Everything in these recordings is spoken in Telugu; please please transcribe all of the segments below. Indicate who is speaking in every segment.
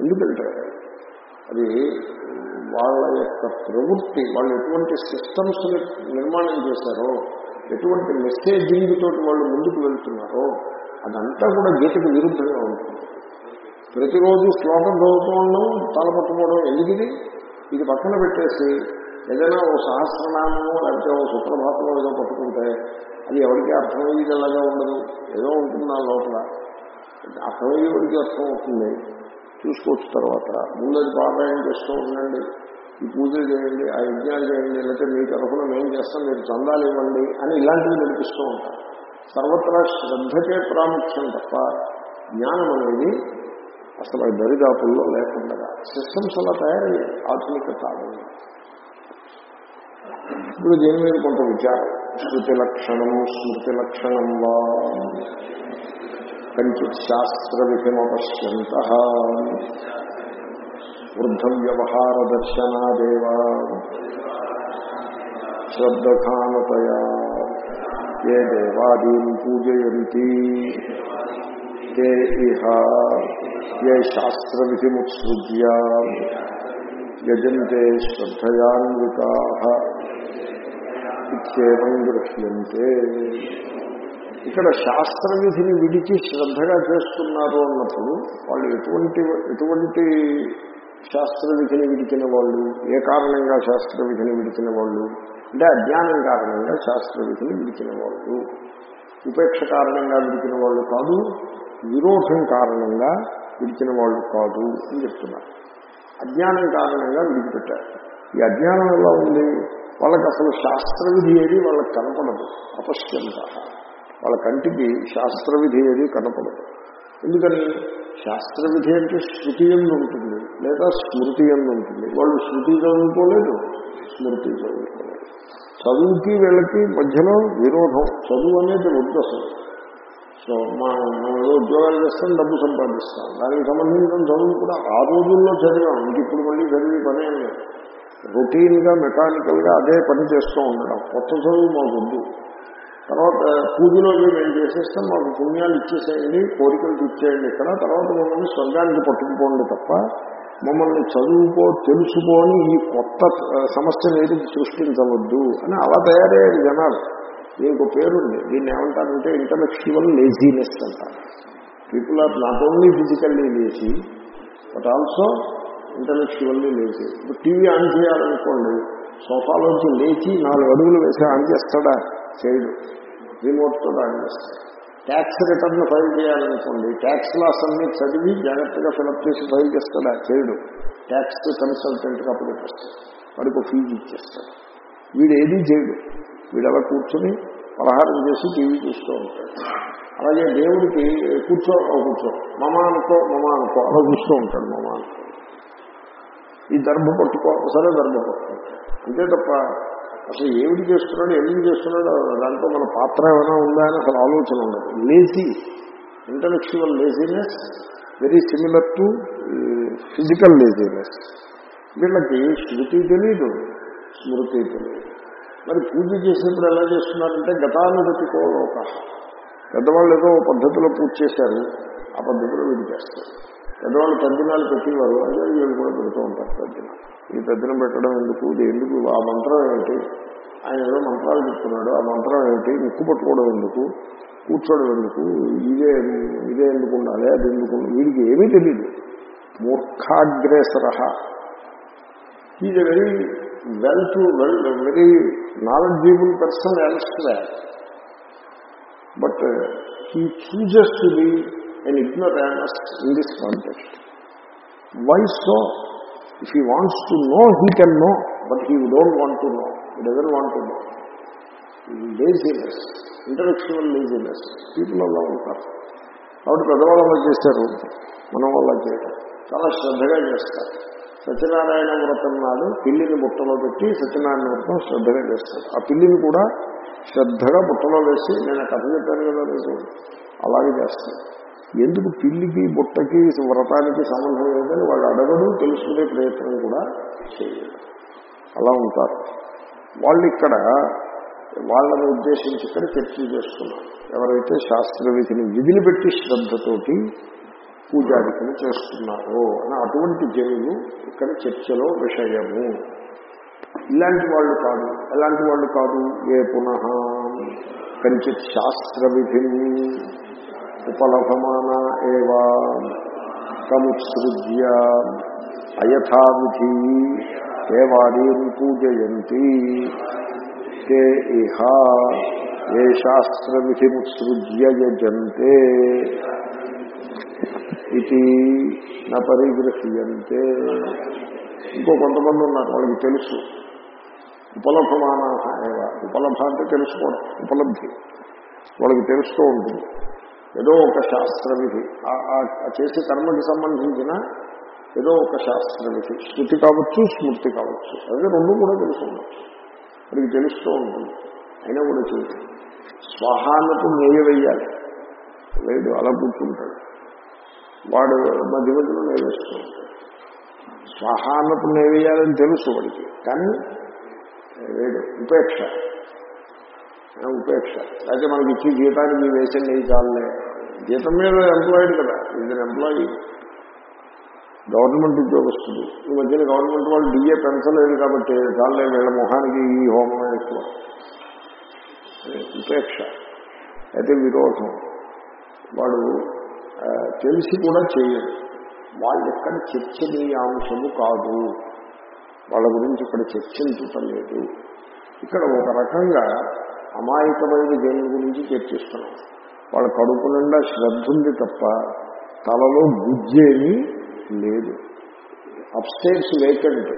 Speaker 1: ఎందుకంటే అది వాళ్ళ యొక్క ప్రవృత్తి వాళ్ళు ఎటువంటి సిస్టమ్స్ నిర్మాణం చేశారో ఎటువంటి మెసేజింగ్ తోటి వాళ్ళు ముందుకు వెళ్తున్నారో అదంతా కూడా గీతకు విరుద్ధంగా ఉంటుంది. ప్రతిరోజు శ్లోకం చదువుతూ ఉండడం తల ఎందుకు ఇది పక్కన పెట్టేసి ఏదైనా ఓ సహస్రనామము లేకపోతే ఓ సుప్రభాతంలో ఏదో పట్టుకుంటే అది ఎవరికి అర్థమయ్యేలాగా ఉండదు. ఏదో ఉంటుంది నా లోపల. అర్థమయ్యేవాడికి అర్థం అవుతుంది చూసుకోవచ్చు తర్వాత. ముందు అది పారాయణ చేస్తూ ఉండండి. ఈ పూజలు చేయండి ఆ యజ్ఞాలు చేయండి లేకపోతే మీ తరఫున మేము చేస్తాం మీరు చందాలు ఇవ్వండి అని ఇలాంటివి నడిపిస్తూ ఉంటారు. సర్వత్రా శ్రద్ధకే ప్రాముఖ్యం తప్ప జ్ఞానం అనేది అసలు దరిదాపుల్లో లేకుండా సిస్టమ్స్ అలా తయారయ్యాయి ఆధునిక కాలం ఇప్పుడు దీని మీద కొంత విచారం. శృతి లక్షణం స్మృతి లక్షణం వా. కంచిత్ శాస్త్ర విహిమపశ్యంత వృద్ధం వ్యవహార దర్శనాదేవా శ్రద్ధానతయా ఏ దేవాదీన్ పూజయంతి. తే ఇహ. ఏ శాస్త్ర విధిముత్సృజ్య యజంతే శ్రద్ధయాన్వితా ఇత్యేవం గృహ్యంతే. ఇక్కడ శాస్త్ర విధిని విడిచి శ్రద్ధగా చేస్తున్నారు అన్నప్పుడు వాళ్ళు ఎటువంటి ఎటువంటి శాస్త్ర విధిని విడిచిన వాళ్ళు ఏ కారణంగా శాస్త్ర విధిని విడిచిన వాళ్ళు అంటే అజ్ఞానం కారణంగా శాస్త్ర విధిని విడిచిన వాళ్ళు ఉపేక్ష కారణంగా విడిచిన వాళ్ళు కాదు విరోధం కారణంగా విడిచిన వాళ్ళు కాదు అని చెప్తున్నారు. అజ్ఞానం కారణంగా విడిచిపెట్టారు. ఈ అజ్ఞానం ఎలా ఉంది? వాళ్ళకి అసలు శాస్త్ర విధి ఏది? వాళ్ళకి కనపడదు. అపశ్యంత. వాళ్ళ కంటికి శాస్త్ర విధి ఏది కనపడదు. ఎందుకని? శాస్త్ర విధి అంటే శృతి ఎందు ఉంటుంది లేదా స్మృతి ఎందు ఉంటుంది. వాళ్ళు శృతి చదువుకోలేదు స్మృతి చదువుకోలేదు. చదువుకి వీళ్ళకి మధ్యలో విరోధం చదువు అనేది వద్దు అసలు. సో మా మనం ఏదో ఉద్యోగాలు చేస్తాం డబ్బు సంపాదిస్తాం. దానికి సంబంధించిన చదువు కూడా ఆ రోజుల్లో చదివాం. ఇంక ఇప్పుడు మళ్ళీ చదివి పని ఏం లేదు. రొటీన్గా మెకానికల్గా అదే పని చేస్తూ ఉండడం. కొత్త చదువు మాకు వద్దు. తర్వాత పూజలో మేము చేసేస్తాం? మాకు పుణ్యాలు ఇచ్చేసేయండి కోరికలు ఇచ్చేయండి ఇక్కడ. తర్వాత మమ్మల్ని స్వర్గానికి పట్టుకుపోండి తప్ప మమ్మల్ని చదువుకో తెలుసుకోని ఈ కొత్త సమస్యను ఏది సృష్టించవద్దు అని అలా తయారయ్యారు జనాలు. దీనికి పేరుంది. దీన్ని ఏమంటారంటే ఇంటలెక్చువల్ లేజీనెస్ అంటారు. People are not only physically lazy but also intellectually lazy ఇప్పుడు టీవీ ఆన్ చేయాలనుకోండి సోఫాలోంచి లేచి నాలుగు అడుగులు వేసి ఆన్ చేస్తాడా? చేయడు రిమోట్తో ఆన్ చేస్తాడు ట్యాక్స్ రిటర్న్ ఫైల్ చేయాలనుకోండి ట్యాక్స్ లాస్ అన్ని చదివి జాగ్రత్తగా ఫిలప్ చేసి ఫైల్ చేస్తాడా చేయడు. ట్యాక్స్ కన్సల్టెంట్కి అప్పచెప్పేస్తాడు వాడికి ఫీజు ఇచ్చేస్తాడు. వీడు ఏది చేయడు. వీడు అలా కూర్చొని పలహారం చేసి టీవీ చూస్తూ ఉంటాడు. అలాగే దేవుడికి కూర్చో కూర్చో. మమ అనుకో మమ అనుకో. అలా చూస్తూ ఉంటాడు మమ అనుకో. ఈ దర్భ పట్టుకో సరే దర్భ పట్టుకో. అంతే తప్ప అసలు ఏమిటి చేస్తున్నాడు ఎందుకు చేస్తున్నాడు దాంట్లో మన పాత్ర ఏమైనా ఉందా అని అసలు ఆలోచన ఉండదు. Lazy intellectual laziness very similar to physical laziness వీళ్ళకి శృతి తెలీదు స్మృతి తెలియదు మరి పూజ చేసినప్పుడు ఎలా చేస్తున్నారంటే గతానుగతికో లోక. పెద్దవాళ్ళు ఏదో పద్ధతిలో పూజ చేశారు ఆ పద్ధతిలో వీడు చేస్తారు. పెద్దవాళ్ళు పెద్దనాలు పెట్టేవారు. అదే వీళ్ళు కూడా పెడుతూ ఉంటారు తద్దినాలు ఈ పెద్దన పెట్టడం ఎందుకు? ఇది ఎందుకు? ఆ మంత్రం ఏమిటి? ఆయన ఏదో మంత్రాలు చెప్తున్నాడు. ఆ మంత్రం ఏమిటి? ముక్కు పట్టుకోవడం ఎందుకు? కూర్చోవడం ఎందుకు? ఇదే ఇదే ఎందుకు ఉండాలి? అది ఎందుకు వీడికి ఏమీ తెలియదు మూర్ఖాగ్రేసర is a very well to well very knowledgeable person else but he chooses to be an ignoramus in this context why so if he wants to know he can know but he don't want to know he doesn't want to know laziness intellectual laziness people అలా ఉంటారు కాబట్టి పెద్దవాళ్ళు అలా చేశారు? మనం అలా చేయడం చాలా శ్రద్ధగా చేస్తారు. సత్యనారాయణ వ్రతం నాడు పిల్లిని బుట్టలో పెట్టి సత్యనారాయణ వ్రతం శ్రద్ధగా చేస్తారు. ఆ పిల్లిని కూడా శ్రద్ధగా బుట్టలో వేసి నేను కథ చెప్పాను కదా లేదు అలాగే చేస్తాను ఎందుకు పిల్లికి బుట్టకి వ్రతానికి సంబంధం లేదని వాళ్ళు అడగడు తెలుసుకునే ప్రయత్నం కూడా చేయడు అలా ఉంటారు. వాళ్ళు ఇక్కడ వాళ్ళని ఉద్దేశించి ఇక్కడ చర్చ చేస్తున్నారు. ఎవరైతే శాస్త్ర విధిని విధిని పెట్టి శ్రద్ధతోటి పూజాదికలు చేస్తున్నారు అని అటువంటి జనులు ఇక్కడ చర్చలో విషయము. ఇలాంటి వాళ్ళు కాదు. ఎలాంటి వాళ్ళు కాదు. ఏ పునః? కంచిత్ శాస్త్ర విధిని ఉపలభమానా ఏవా సముత్సృజ్య అయథావిధి దేవాదీన్ పూజయంతి తే ఇహ ఏ శాస్త్రవిధిముత్సృజ్య యజంతే ఇది నా పరిగృహ్యంతే. ఇంకో కొంతమంది ఉన్నారు వాళ్ళకి తెలుసు. ఉపలభమాన ఉపలభ అంటే తెలుసుకోవడం ఉపలబ్ధి. వాళ్ళకి తెలుస్తూ ఉంటుంది. ఏదో ఒక శాస్త్ర విధి చేసే కర్మకి సంబంధించిన ఏదో ఒక శాస్త్ర విధి శృతి కావచ్చు స్మృతి కావచ్చు. అదే రెండు కూడా తెలుసుకోవచ్చు వాడికి తెలుస్తూ ఉంటుంది. అయినా కూడా చేయదు స్వహాన్నపు నెయ్యి వేయాలి వేడు అలా కూర్చుంటాడు. వాడు మధ్య మధ్యలో నెయ్యి ఉంటాడు. స్వహాన్నపు నెయ్యి వేయాలని తెలుసు వాడికి. కానీ వేడు ఉపేక్ష. ఉపేక్ష? అయితే మనకి ఇచ్చి జీతానికి వేసే నెయ్యి చాలే జీతం మీద ఎంప్లాయిడ్ కదా ఇది ఎంప్లాయీ గవర్నమెంట్ ఉద్యోగస్తుడు ఈ మధ్యన గవర్నమెంట్ వాళ్ళు డిఏ పెంచలేదు కాబట్టి చాలే వీళ్ళ మొహానికి ఈ హోమమే ఎక్కువ. ఉపేక్ష. అయితే విరోధం. వాడు తెలిసి కూడా చేయడు. వాళ్ళు ఎక్కడ చర్చనీయాంశము కాదు. వాళ్ళ గురించి ఇక్కడ చర్చించటం లేదు. ఇక్కడ ఒక రకంగా అమాయకమైన దేని గురించి చర్చిస్తున్నాం. వాళ్ళ కడుపు నిండా శ్రద్ధ ఉంది తప్ప తలలో బుజ్జేమీ లేదు. అప్స్టేట్స్ వేకెంట్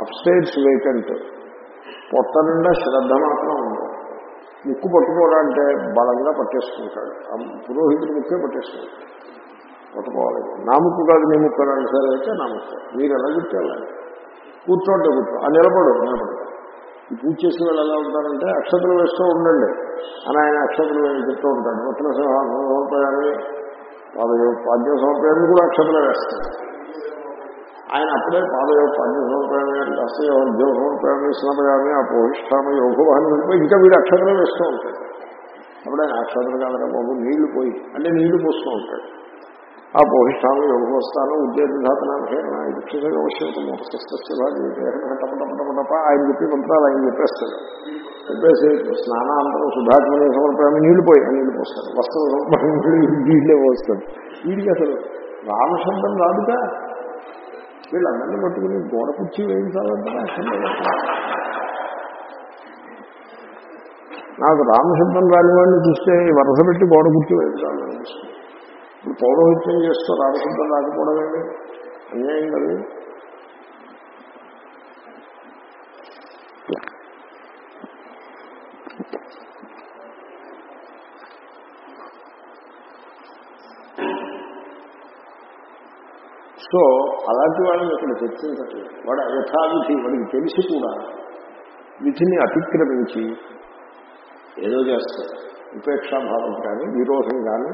Speaker 1: అప్స్టేట్స్ వేకెంట్ పొట్ట నిండా శ్రద్ధ మాత్రం ఉంది. ముక్కు పట్టుకోవాలంటే బలంగా పట్టేసుకుంటాడు. పురోహితుడు పురోహితుడి ముక్కే పట్టేసుకుంటాడు. పట్టుకోవాలి. నా ముక్కు కాదు నీ ముక్కు అని సరే అయితే నా ముక్కు. మీరు ఎలా చెప్పాలి కూర్చోంటే కూర్చో. ఆ నిలబడు నిలబడు. పూజ చేసిన వాళ్ళు ఎలా ఉంటారంటే అక్షతలు వేస్తూ ఉండండి. అని ఆయన అక్షతలు వేసి చెప్తూ ఉంటాడు. రత్న సమర్పయాన్ని పాదయో పాద్య సమర్పయాన్ని కూడా అక్షతలు వేస్తాడు. ఆయన అప్పుడే పాదయో పాద్య సమర్పయాన్ని అస్తయో ఉద్యోగ సమర్పయాన్ని స్నపయాన్ని ఆ పోషిష్టామి యోగవాన్ని వెళ్ళిపోయి ఇంకా వీడు అక్షతలు వేస్తూ ఉంటాడు. అప్పుడు ఆయన అక్షతలు కాదరా బాబు నీళ్ళు పోయి అంటే నీళ్ళు పోస్తూ ఉంటాడు. ఆ పోషిష్టాను యోగవస్థానం ఉద్యోగధాతనాలు హేరణ టపటపటపటప ఆయన చెప్పి మంత్రాలు ఆయన చెప్పేస్తాడు. చెప్పేసి స్నానాంతరం శుద్ధాత్మని సమర్పణ నీళ్ళు పోయి నీళ్ళు పోస్తాడు. వస్త్రం సమర్పణ నీళ్ళే పోస్తాడు. వీడికి అసలు రామశబ్దం రాదుగా వీళ్ళందరినీ పట్టుకుని గోడ కుర్చీ వేయించాలంటే నాకు రామశబ్దం రాని వాడిని చూస్తే వరస పెట్టి గోడ కుర్చీ వేయించాలనిపిస్తుంది ఇప్పుడు పౌరోహిత్యం చేస్తూ రామశబ్దం రాకపోవడమేమి అన్యాయం కదా? సో అలాంటి వాళ్ళని ఇక్కడ చర్చించట్లేదు వాడు యథావిధి వాడికి తెలిసి కూడా విధిని అతిక్రమించి ఏదో చేస్తాడు. ఉపేక్షాభావం కానీ విరోధం కానీ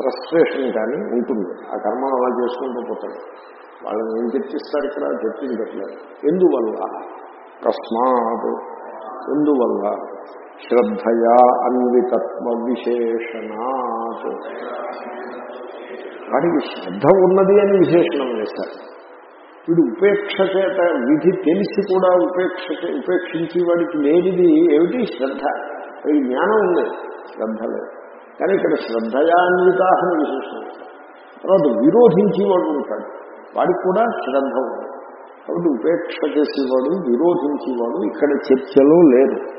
Speaker 1: ఫ్రస్ట్రేషన్ కానీ ఉంటుంది. ఆ కర్మను అలా చేసుకుంటూ పోతాడు. వాళ్ళని ఏం చర్చిస్తారు ఇక్కడ? చర్చించట్లేదు ఎందువల్ల? తస్మాత్. ఎందువల్ల? శ్రద్ధయా అన్వితత్వ విశేషణాత్. వాడికి శ్రద్ధ ఉన్నది అని విశేషణం వేశారు వీడు ఉపేక్ష చేత విధి తెలిసి కూడా ఉపేక్ష ఉపేక్షించి వాడికి లేనిది ఏమిటి? శ్రద్ధ. అది జ్ఞానం ఉంది. శ్రద్ధ లేదు. కానీ ఇక్కడ శ్రద్ధయాన్వితాహన విశేషం తర్వాత విరోధించేవాడు ఉంటాడు. వాడికి కూడా శ్రద్ధ ఉంది. కాబట్టి ఉపేక్ష చేసేవాడు విరోధించేవాడు ఇక్కడ చర్చలో లేరు.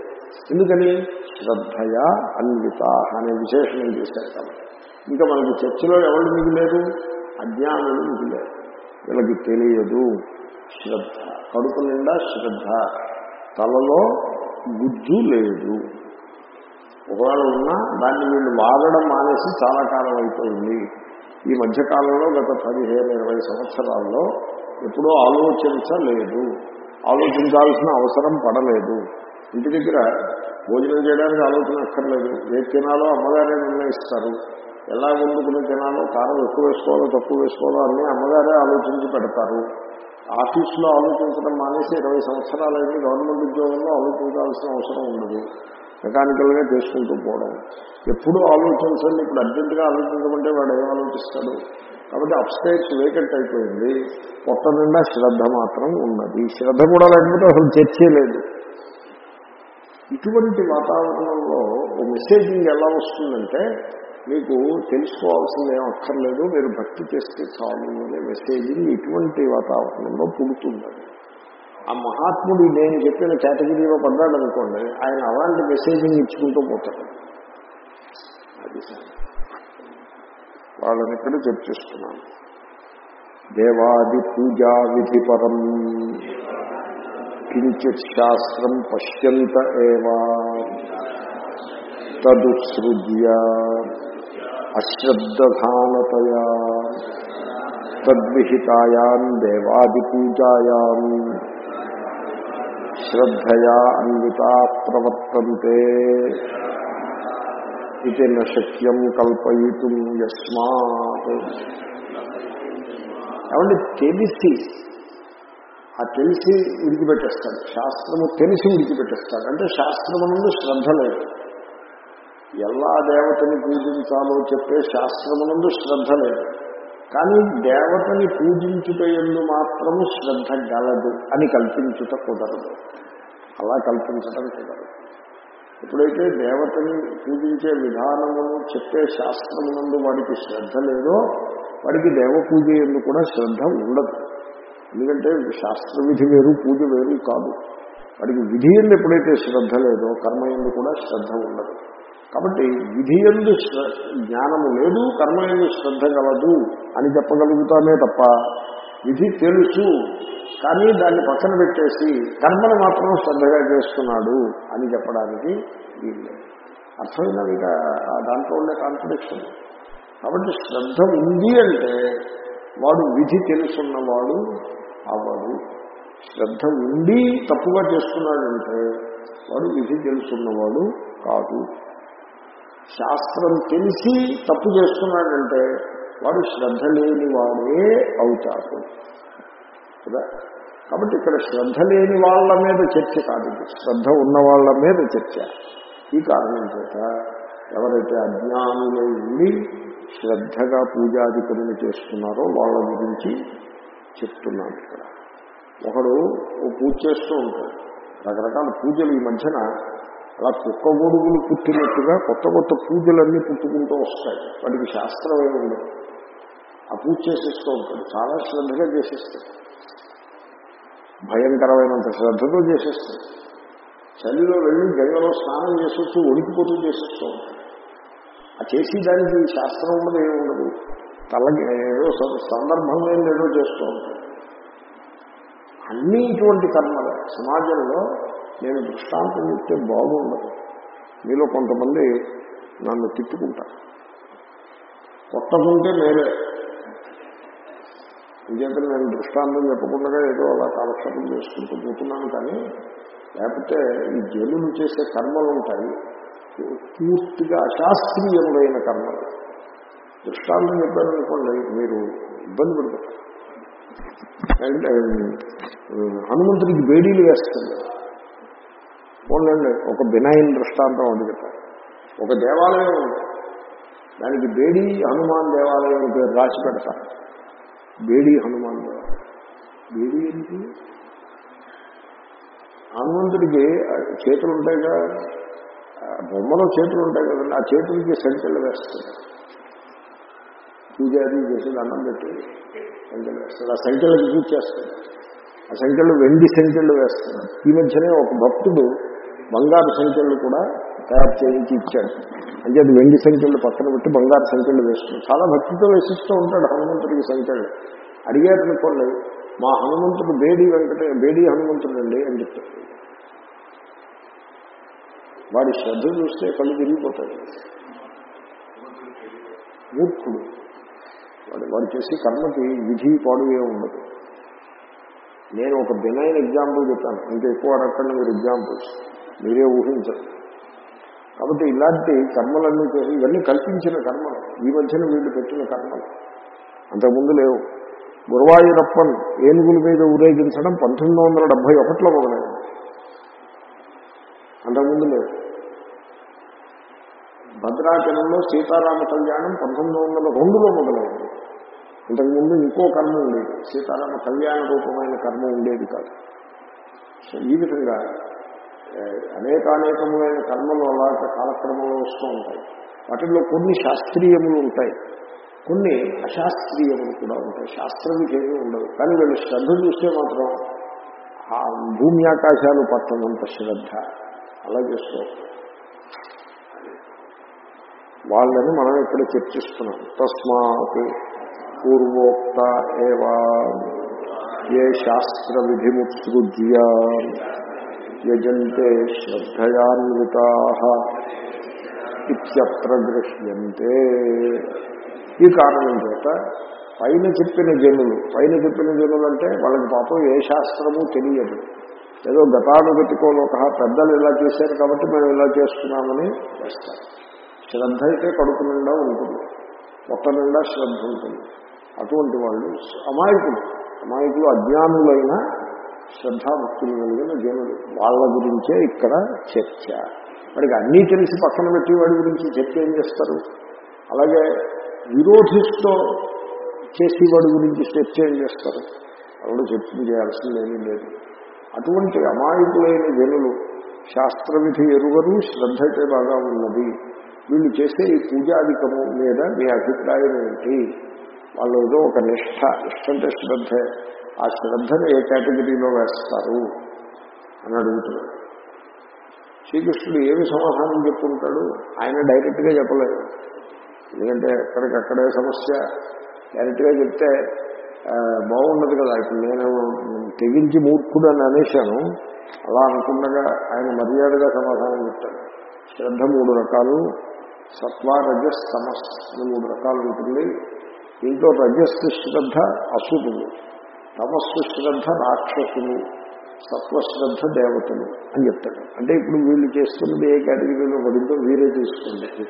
Speaker 1: ఎందుకని? శ్రద్ధయా అన్విత అనే విశేషణం చేశారు కాబట్టి. ఇంకా మనకి చర్చలో ఎవరు మిగిలేరు అజ్ఞానులు మిగిలేరు వీళ్ళకి తెలియదు. శ్రద్ధ. కడుపు నిండా శ్రద్ధ. తలలో గుజ్జు లేదు. ఒకవేళ ఉన్నా దాన్ని వీళ్ళు వాడడం మానేసి చాలా కాలం అయిపోయింది. ఈ మధ్యకాలంలో గత పదిహేను ఇరవై సంవత్సరాల్లో ఎప్పుడూ ఆలోచించలేదు ఆలోచించాల్సిన అవసరం పడలేదు. ఇంటి దగ్గర భోజనం చేయడానికి ఆలోచన అక్కర్లేదు. ఏ తినాలో అమ్మగారే నిర్ణయిస్తారు. ఎలా వండుకుని తినాలో కారం ఎక్కువ వేసుకోవాలో తక్కువ వేసుకోవాలో అన్నీ అమ్మగారే ఆలోచించి పెడతారు. ఆఫీసులో ఆలోచించడం మానేసి ఇరవై సంవత్సరాలైతే గవర్నమెంట్ ఉద్యోగంలో ఆలోచించాల్సిన అవసరం ఉండదు. మెకానికల్గా చేసుకుంటూ పోవడం. ఎప్పుడు ఆలోచించండి ఇప్పుడు అర్జెంటుగా ఆలోచించమంటే వాడు ఏం ఆలోచిస్తాడు? కాబట్టి అప్స్టేట్స్ వేకెంట్ అయిపోయింది. పొట్ట నిండా శ్రద్ధ మాత్రం ఉన్నది. శ్రద్ధ కూడా లేకపోతే అసలు చర్చే లేదు. ఇటువంటి వాతావరణంలో ఒక మెసేజింగ్ ఎలా వస్తుందంటే మీకు తెలుసుకోవాల్సింది ఏం అక్కర్లేదు మీరు భక్తి చేస్తే చాలు అనే మెసేజ్ ఇటువంటి వాతావరణంలో పుడుతుంది ఆ మహాత్ముడు నేను చెప్పిన కేటగిరీలో పడ్డాడు అనుకోండి ఆయన అలాంటి మెసేజింగ్ ఇచ్చుకుంటూ పోతాడు. అది వాళ్ళని ఇక్కడ చర్చిస్తున్నాను దేవాది పూజా విధిపరం కించిత్ శాస్త్రం పశ్యంత ఏవా. తదుసృజ్య అశ్రద్ధానతయా తద్విహితాయాం దేవాదిపూజాయాం. శ్రద్ధయా అన్వితా ప్రవర్తంతే ఇది నశక్యం కల్పయితుం యస్మాత్. ఏమంటే తెలిసి ఆ తెలిసి విడిచిపెట్టేస్తాడు. శాస్త్రము తెలిసి విడిచిపెట్టేస్తాడు. అంటే శాస్త్రమునందు శ్రద్ధ లేదు. ఎలా దేవతని పూజించాలో చెప్పే శాస్త్రమునందు శ్రద్ధ లేదు. కానీ దేవతని పూజించుటయందు మాత్రము శ్రద్ధ గలదు అని కల్పించుట కుదరదు. అలా కల్పించటం కుదరదు. ఎప్పుడైతే దేవతని పూజించే విధానమును చెప్పే శాస్త్రమునందు వాడికి శ్రద్ధ లేదో వాడికి దేవ పూజ ఎందు కూడా శ్రద్ధ ఉండదు. ఎందుకంటే శాస్త్ర విధి వేరు పూజ వేరు కాదు. వాడికి విధి ఎందు ఎప్పుడైతే శ్రద్ధ లేదో కర్మ ఎందు కూడా శ్రద్ధ ఉండదు. కాబట్టి విధి ఎందు జ్ఞానము లేదు కర్మ ఎందు శ్రద్ధ కలదు అని చెప్పగలుగుతామే తప్ప విధి తెలుసు. కానీ దాన్ని పక్కన పెట్టేసి కర్మను మాత్రం శ్రద్ధగా చేస్తున్నాడు అని చెప్పడానికి వీలు అర్థమైనా ఇక దాంట్లో ఉండే కాన్ఫిడెక్షన్ కాబట్టి శ్రద్ధ ఉంది అంటే వాడు విధి తెలుసున్నవాడు అవ్వడు. శ్రద్ధ ఉండి తప్పుగా చేస్తున్నాడంటే వాడు విధి తెలుసున్నవాడు కాదు. శాస్త్రం తెలిసి తప్పు చేస్తున్నాడంటే వాడు శ్రద్ధ లేని వాడే అవుతాడు. కదా? కాబట్టి ఇక్కడ శ్రద్ధ లేని వాళ్ళ మీద చర్చ కాదు. శ్రద్ధ ఉన్న వాళ్ళ మీద చర్చ. ఈ కారణం చేత ఎవరైతే అజ్ఞానులై ఉండి శ్రద్ధగా పూజాధికరులు చేస్తున్నారో వాళ్ళ గురించి చెప్తున్నాను ఇక్కడ. ఒకడు ఓ పూజ చేస్తూ ఉంటాడు. రకరకాల పూజలు ఈ మధ్యన అలా కుక్క గొడుగులు పుట్టినట్టుగా కొత్త కొత్త పూజలన్నీ పుట్టుకుంటూ వస్తాయి. వాటికి శాస్త్రం ఏమి ఉండదు ఆ పూజ చేసేస్తూ ఉంటాడు చాలా శ్రద్ధగా చేసేస్తాడు భయంకరమైనంత శ్రద్ధతో చేసేస్తాడు చలిలో వెళ్ళి గంగలో స్నానం చేసొచ్చి ఒడికిపోతూ చేసేస్తూ ఉంటాడు ఆ చేసేదానికి శాస్త్రం ఉండదు ఏమి ఉండదు తలకి ఏదో సం- సందర్భం ఏం లేదో చేస్తూ ఉంటాడు అన్ని ఇటువంటి కర్మలే. సమాజంలో నేను దృష్టాంతం చెప్తే బాగుండదు. మీలో కొంతమంది నన్ను తిట్టుకుంటారు. కొత్తకుంటే మేలే ఇంకేత నేను దృష్టాంతం చెప్పకుండా ఏదో అలా కాలక్షేపం చేసుకుంటూ పోతున్నాను కానీ లేకపోతే ఈ జనులు చేసే కర్మలు ఉంటాయి పూర్తిగా అశాస్త్రీయములైన కర్మలు. దృష్టాంతం చెప్పారనుకోండి మీరు ఇబ్బంది పడతారు. అండ్ హనుమంతుడికి బేడీలు వేస్తుంది పోన్లండి ఒక బినాయిన్ దృష్టాంతం అది చెప్పారు ఒక దేవాలయం ఉంది. దానికి బేడి హనుమాన్ దేవాలయం పేరు రాసి పెడతారు బేడి హనుమాన్ దేవాలయం. బేడి ఏంటి హనుమంతుడికి చేతులు ఉంటాయి కదా. బొమ్మలో చేతులు ఉంటాయి కదండి. ఆ చేతులకి సంఖ్యలు వేస్తుంది పూజాది చేసి దండం పెట్టి సంఖ్యలు వేస్తాడు ఆ సంఖ్యలకు పూజ చేస్తాడు ఆ సంఖ్యలు వెండి సంఖ్యలు వేస్తాడు ఈ మధ్యనే ఒక భక్తుడు బంగారు సంఖ్యలు కూడా తయారు చేయించి ఇచ్చాడు. అంటే అది వెండి సంఖ్యలు పక్కన పెట్టి బంగారు సంఖ్యలు వేస్తుంది చాలా భక్తితో వేసిస్తూ ఉంటాడు హనుమంతుడికి సంఖ్యలు. అడిగారు అనుకోండి మా హనుమంతుడు బేడి వెంకట బేడి హనుమంతుడు అండి అని చెప్తాడు. వాడి శ్రద్ధ చూస్తే కళ్ళు తిరిగిపోతాడు మూర్ఖుడు. వాడు వాడు చేసే కర్మకి విధి పాడు ఉండదు. నేను ఒక బినైన్ ఎగ్జాంపుల్ చెప్పాను. ఇంకా ఎక్కువ అడగండి మీరు ఎగ్జాంపుల్స్ మీరే ఊహించరు. కాబట్టి ఇలాంటి కర్మలన్నీ చేసి ఇవన్నీ కల్పించిన కర్మలు. ఈ మధ్యన వీళ్ళు పెట్టిన కర్మలు. అంతకుముందు లేవు. గురువాయూరప్పన్ ఏనుగుల మీద ఊరేగించడం పంతొమ్మిది వందల డెబ్బై ఒకటిలో మొదలైంది. అంతకుముందు లేవు. భద్రాచలంలో సీతారామ కళ్యాణం పంతొమ్మిది వందల రెండులో మొదలైంది. ఇంతకుముందు ఇంకో కర్మ ఉండేది. సీతారామ కళ్యాణ రూపమైన కర్మ ఉండేది కాదు. సో ఈ విధంగా అనేకానేకములైన కర్మలు అలాంటి కాలక్రమంలో వస్తూ ఉంటాయి. వాటిల్లో కొన్ని శాస్త్రీయములు ఉంటాయి. కొన్ని అశాస్త్రీయములు కూడా ఉంటాయి. శాస్త్రం ఏమీ ఉండదు కానీ వీళ్ళు శ్రద్ధ చూస్తే మాత్రం ఆ భూమి ఆకాశాలు పట్టనంత శ్రద్ధ. అలా చేస్తూ వాళ్ళని మనం ఇక్కడ చర్చిస్తున్నాం. తస్మాత్ పూర్వోక్త ఏవా ఏ శాస్త్ర విధిముత్సృజ్య యజంతే శ్రద్ధయాన్వితా ఇత్యత్ర దృశ్యంతే ఈ కారణం చేత పైన చెప్పిన జనులు పైన చెప్పిన జనులు అంటే వాళ్ళకి పాపం ఏ శాస్త్రము తెలియదు. ఏదో గతానుగతికోలోక పెద్దలు ఇలా చేశారు కాబట్టి మేము ఇలా చేస్తున్నామని చేస్తారు. శ్రద్ధ అయితే కడుపు నిండా ఉంటుంది పొట్ట నిండా శ్రద్ధ ఉంటుంది. అటువంటి వాళ్ళు అమాయకులు అమాయకులు అజ్ఞానులైన శ్రద్ధాభక్తులు కలిగిన జనులు. వాళ్ళ గురించే ఇక్కడ చర్చ. వాడికి అన్నీ తెలిసి పక్కన పెట్టి వాడి గురించి చర్చ ఏం చేస్తారు? అలాగే విరోధిస్తూ చేసేవాడి గురించి చర్చ ఏం చేస్తారు? వాళ్ళు చర్చ చేయాల్సిందేమీ లేదు. అటువంటి అమాయకులైన జనులు శాస్త్రవిధి ఎరుగరు శ్రద్ధ అయితే బాగా ఉన్నది. వీళ్ళు చేసే ఈ పూజాధికము మీద మీ అభిప్రాయం ఏంటి? వాళ్ళు ఏదో ఒక నిష్ఠ నిష్ఠ అంటే ఆ శ్రద్ధను ఏ కేటగిరీలో వేస్తారు అని అడుగుతున్నాడు శ్రీకృష్ణుడు ఏమి సమాధానం చెప్పుకుంటాడు ఆయన డైరెక్ట్గా చెప్పలేదు. ఎందుకంటే ఎక్కడికక్కడే సమస్య. డైరెక్ట్గా చెప్తే బాగున్నది బాగుండదు కదా ఇప్పుడు నేను తెగించి మూర్ఖుడు అని అనేశాను. అలా అనుకుండగా ఆయన మర్యాదగా సమాధానం చెప్తాడు. శ్రద్ధ మూడు రకాలు. సత్వ రజస్ సమస్య మూడు రకాలు ఉంటుంది. దీంట్లో రజస్ శ్రద్ధ అసురులు తమస్సు శ్రద్ధ రాక్షసులు సత్వశ్రద్ధ దేవతలు అని చెప్తాడు. అంటే ఇప్పుడు వీళ్ళు చేస్తున్నది ఏ కేటగిరీలో పడిందో వీరే తీసుకోండి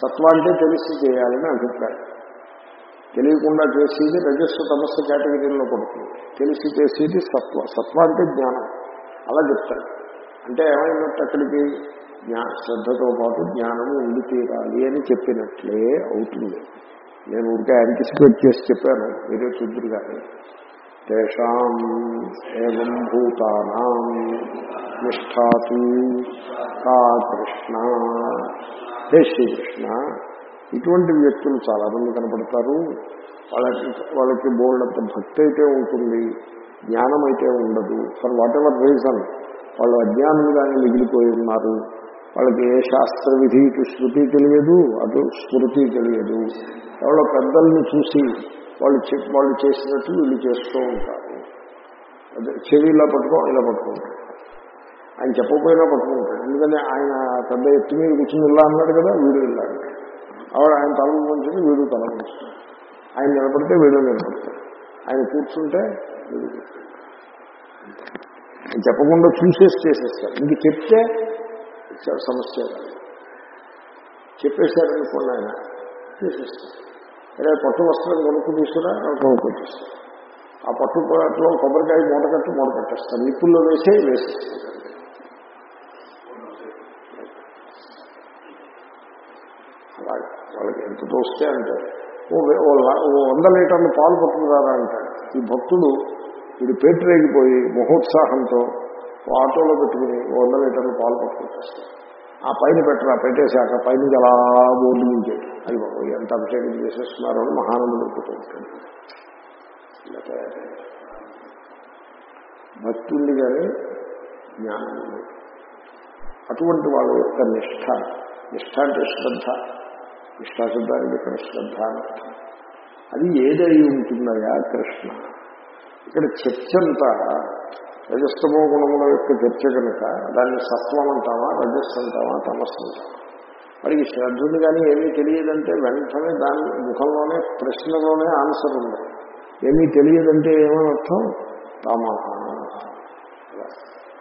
Speaker 1: సత్వ అంటే తెలిసి చేయాలని అభిప్రాయం. తెలియకుండా చేసేది రజస్సు తమస్సు కేటగిరీలో పడుతుంది. తెలిసి చేసేది సత్వ. సత్వ అంటే జ్ఞానం. అలా చెప్తాడు. అంటే ఏమైనట్టు అక్కడికి? జ్ఞా శ్రద్ధతో పాటు జ్ఞానము ఉండి తీరాలి అని చెప్పినట్లే అవుతుంది. నేను ఊరికే యాంటిసిపేట్ చేసి చెప్పాను. మీరే చూద్దరు కానీ తేషాం ఏం భూతానాం నిష్ఠాతి కా కృష్ణ హే శ్రీకృష్ణ ఇటువంటి వ్యక్తులు చాలా మంది కనపడతారు. వాళ్ళకి వాళ్ళకి బోల్డంత భక్తి అయితే ఉంటుంది జ్ఞానం అయితే ఉండదు. ఫర్ వాట్ ఎవర్ రీజన్ వాళ్ళు అజ్ఞానులుగానే మిగిలిపోయి ఉన్నారు. వాళ్ళకి ఏ శాస్త్ర విధి ఇటు శృతి తెలియదు అటు స్మృతి తెలియదు. ఎవరో పెద్దల్ని చూసి వాళ్ళు వాళ్ళు చేసినట్టు వీళ్ళు చేస్తూ ఉంటారు. అదే చెవి ఇలా పట్టుకో ఇలా పట్టుకుంటారు ఆయన చెప్పకపోయినా పట్టుకుంటాడు. ఎందుకంటే ఆయన పెద్ద ఎత్తు మీద కూర్చుని ఇలా అన్నాడు కదా వీడు ఇలా ఆవిడ ఆయన తల ఉంచుని వీడు తల ఉంచుతాడు ఆయన నిలబడితే వీడు నిలబడతాడు. ఆయన కూర్చుంటే వీడు కూర్చుంటాడు. ఆయన చెప్పకుండా చూసేసి చేసేస్తారు. ఇంక చెప్తే సమస్య చెప్పేశారనుకోండి ఆయన చేసేస్తారు. అదే పట్టు వస్త్రం కొనుక్కు తీసుకురా కొనుక్కొచ్చేస్తారు ఆ పట్టు పొరట్లో కొబ్బరికాయ మూట కట్టి మూట కట్టేస్తారు నిప్పుల్లో వేసే వేసేస్తారు అలాగే వాళ్ళకి ఎంత తోస్తే అంటే ఓ వంద లీటర్లు పాలు పట్టుకురారా అంటాడు ఈ భక్తుడు వీడు పేటరేగిపోయి మహోత్సాహంతో ఆటోలో పెట్టుకుని వంద లీటర్లు పాలు పట్టుకొచ్చేస్తాడు. ఆ పైన పెట్టరా పెట్టేశాక పైన అలా బోర్డు నుంచేది అది బాబు ఎంత అభిషేకం చేసేస్తున్నారో అని మహానందం పెట్టుతూ ఉంటాడు భక్తి ఉంది కానీ జ్ఞానం ఉంది అటువంటి వాళ్ళ యొక్క నిష్ఠ నిష్ఠ అంటే శ్రద్ధ. నిష్ఠాశబ్దానికి ఇక్కడ శ్రద్ధ అది ఏదై ఉంటుందయా కృష్ణ? ఇక్కడ చర్చ అంతా రజస్తమో గుణముల యొక్క చర్చ కనుక దాన్ని సత్వం అంటామా రజస్ అంటామా తమస్సు అంటామా మరి ఈ శ్రద్ధ ఉంది కానీ ఏమీ తెలియదంటే వెంటనే దాని ముఖంలోనే ప్రశ్నలోనే ఆన్సర్ ఉంది. ఏమీ తెలియదంటే ఏమని అర్థం తమహ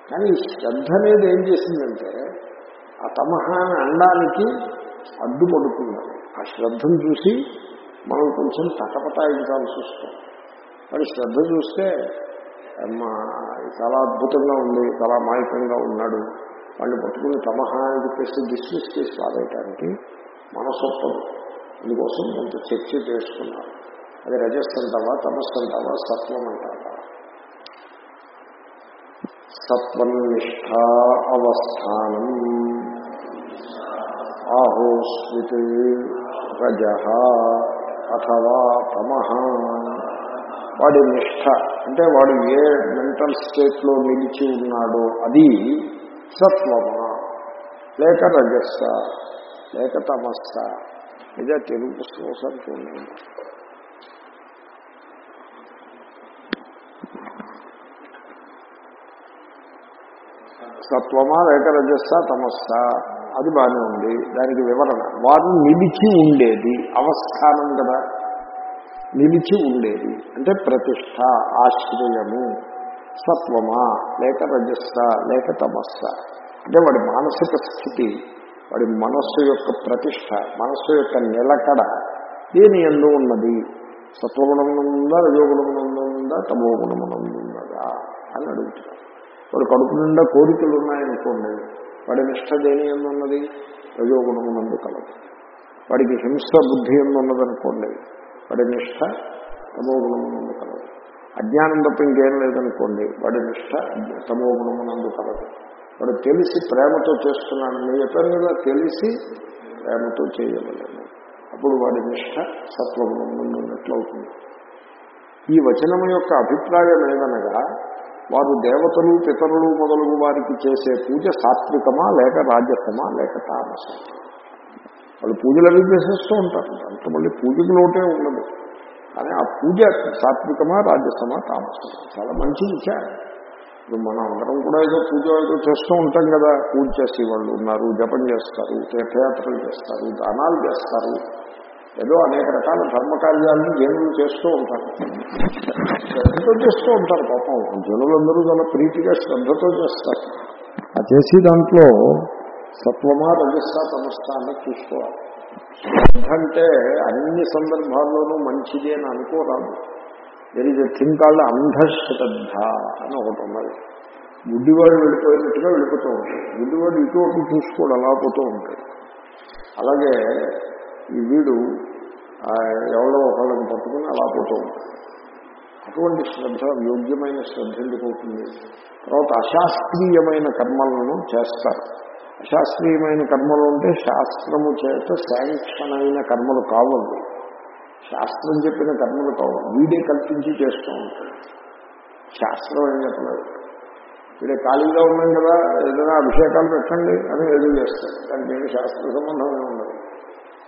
Speaker 1: కానీ ఈ శ్రద్ధ అనేది ఏం చేసిందంటే ఆ తమహ అని అనడానికి ఆ శ్రద్ధను చూసి మనం కొంచెం తటపటాయించాల్సి వస్తుంది మరి శ్రద్ధ చూస్తే చాలా అద్భుతంగా ఉంది చాలా మాయకంగా ఉన్నాడు. వాళ్ళు పట్టుకుని తమహా అని చెప్పేసి డిస్మిస్ చేసి పారేయటానికి మనసొప్పదు. అందుకోసం కొంత చర్చ చేసుకున్నారు. అది రజస్ అంటావా తమస్ అంటావా సత్వం అంటావా? సత్వనిష్ట అవస్థానం. ఆహోస్మిత్ రజ అథవా తమహా. వాడి నిష్ఠ. అంటే వాడు ఏ మెంటల్ స్టేట్లో నిలిచి ఉన్నాడో అది సత్వమా? లేక రజస్స? లేక తమస్స? ఇదే తెలుగు పుస్తకం ఒకసారి చూడండి. సత్వమా లేక రజస్స తమస్స? అది బాగానే ఉంది. దానికి వివరణ. వారు నిలిచి ఉండేది అవస్థానం కదా. నిలిచి ఉండేది. అంటే ప్రతిష్ట ఆశ్రయము సత్వమా లేక రజస్స లేక తమస్స. అంటే వాడి మానసిక స్థితి వాడి మనస్సు యొక్క ప్రతిష్ట మనస్సు యొక్క నిలకడ దేని ఎందు ఉన్నది. సత్వగుణమునందా రజోగుణమునందా తమోగుణమునందున్నదా అని అడుగుతున్నారు. వాడు కడుపు నిండా కోరికలు ఉన్నాయనుకోండి వాడి నిష్ట దేని ఎందున్నది? రజోగుణమునందు కలదు. వాడికి హింస బుద్ధి ఎందు ఉన్నదనుకోండి వాడి నిష్ట తమోగుణమునందు కలదు. అజ్ఞానం తప్ప ఇంకేం లేదనుకోండి వాడి నిష్ట తమోగుణమునందు కలదు. వాడు తెలిసి ప్రేమతో చేస్తున్నాడు నేను చెప్పాను కదా తెలిసి ప్రేమతో చేయగలను అప్పుడు వాడి నిష్ట సత్వగుణమునందు ఉన్నట్లవుతుంది. ఈ వచనం యొక్క అభిప్రాయం ఏదనగా వారు దేవతలు పితరులు మొదలగు వారికి చేసే పూజ సాత్వికమా లేక రాజసమా లేక తామసమా? వాళ్ళు పూజలు అవి చేసేస్తూ ఉంటారు. అంత మళ్ళీ పూజకు లోటే ఉండదు. కానీ ఆ పూజ సాత్వికమా రాజసమా తామసమా? చాలా మంచి విచారం ఇప్పుడు మనం అందరం కూడా ఏదో పూజ ఏదో చేస్తూ ఉంటాం కదా. పూజ చేసే వాళ్ళు ఉన్నారు జపం చేస్తారు తీర్థయాత్రలు చేస్తారు దానాలు చేస్తారు. ఏదో అనేక రకాల ధర్మకార్యాలను జనులు చేస్తూ ఉంటారు. శ్రద్ధతో చేస్తూ ఉంటారు పాపం. జనులందరూ చాలా ప్రీతిగా శ్రద్ధతో చేస్తారు. ఆ చేసే దాంట్లో సత్వమా రజస్సా తమస్సా అన్నది చూసుకోవాలి శ్రద్ధ అంటే అన్ని సందర్భాల్లోనూ మంచిది అని అనుకోరాదు. దెర్ ఇస్ థింగ్ కాల్డ్ అంధశ్రద్ధ అని ఒకటి ఉన్నది. గుడ్డివాడు వెళ్ళిపోయినట్టుగా వెళ్ళిపోతూ ఉంటాడు. గుడ్డివాడు ఇటు ఒకటి చూసుకోడు అలా పోతూ ఉంటాడు. అలాగే ఈ వీడు ఎవరో ఒకళ్ళని పట్టుకుని అలా పోతూ ఉంటాడు. అటువంటి శ్రద్ధ యోగ్యమైన శ్రద్ధ ఎందుకు అవుతుంది? తర్వాత అశాస్త్రీయమైన కర్మలను చేస్తారు. అశాస్త్రీయమైన కర్మలు ఉంటే శాస్త్రము చేత శాంక్షన్ అయిన కర్మలు కావాలి శాస్త్రం చెప్పిన కర్మలు కావాలి వీడే కల్పించి చేస్తూ ఉంటాడు. శాస్త్రం ఏం చెప్పలేదు వీడే ఖాళీగా ఉన్నాం కదా ఏదైనా అభిషేకాలు పెట్టండి అని ఏదో చేస్తాడు. దానికి ఏమి శాస్త్ర సంబంధమే ఉండదు.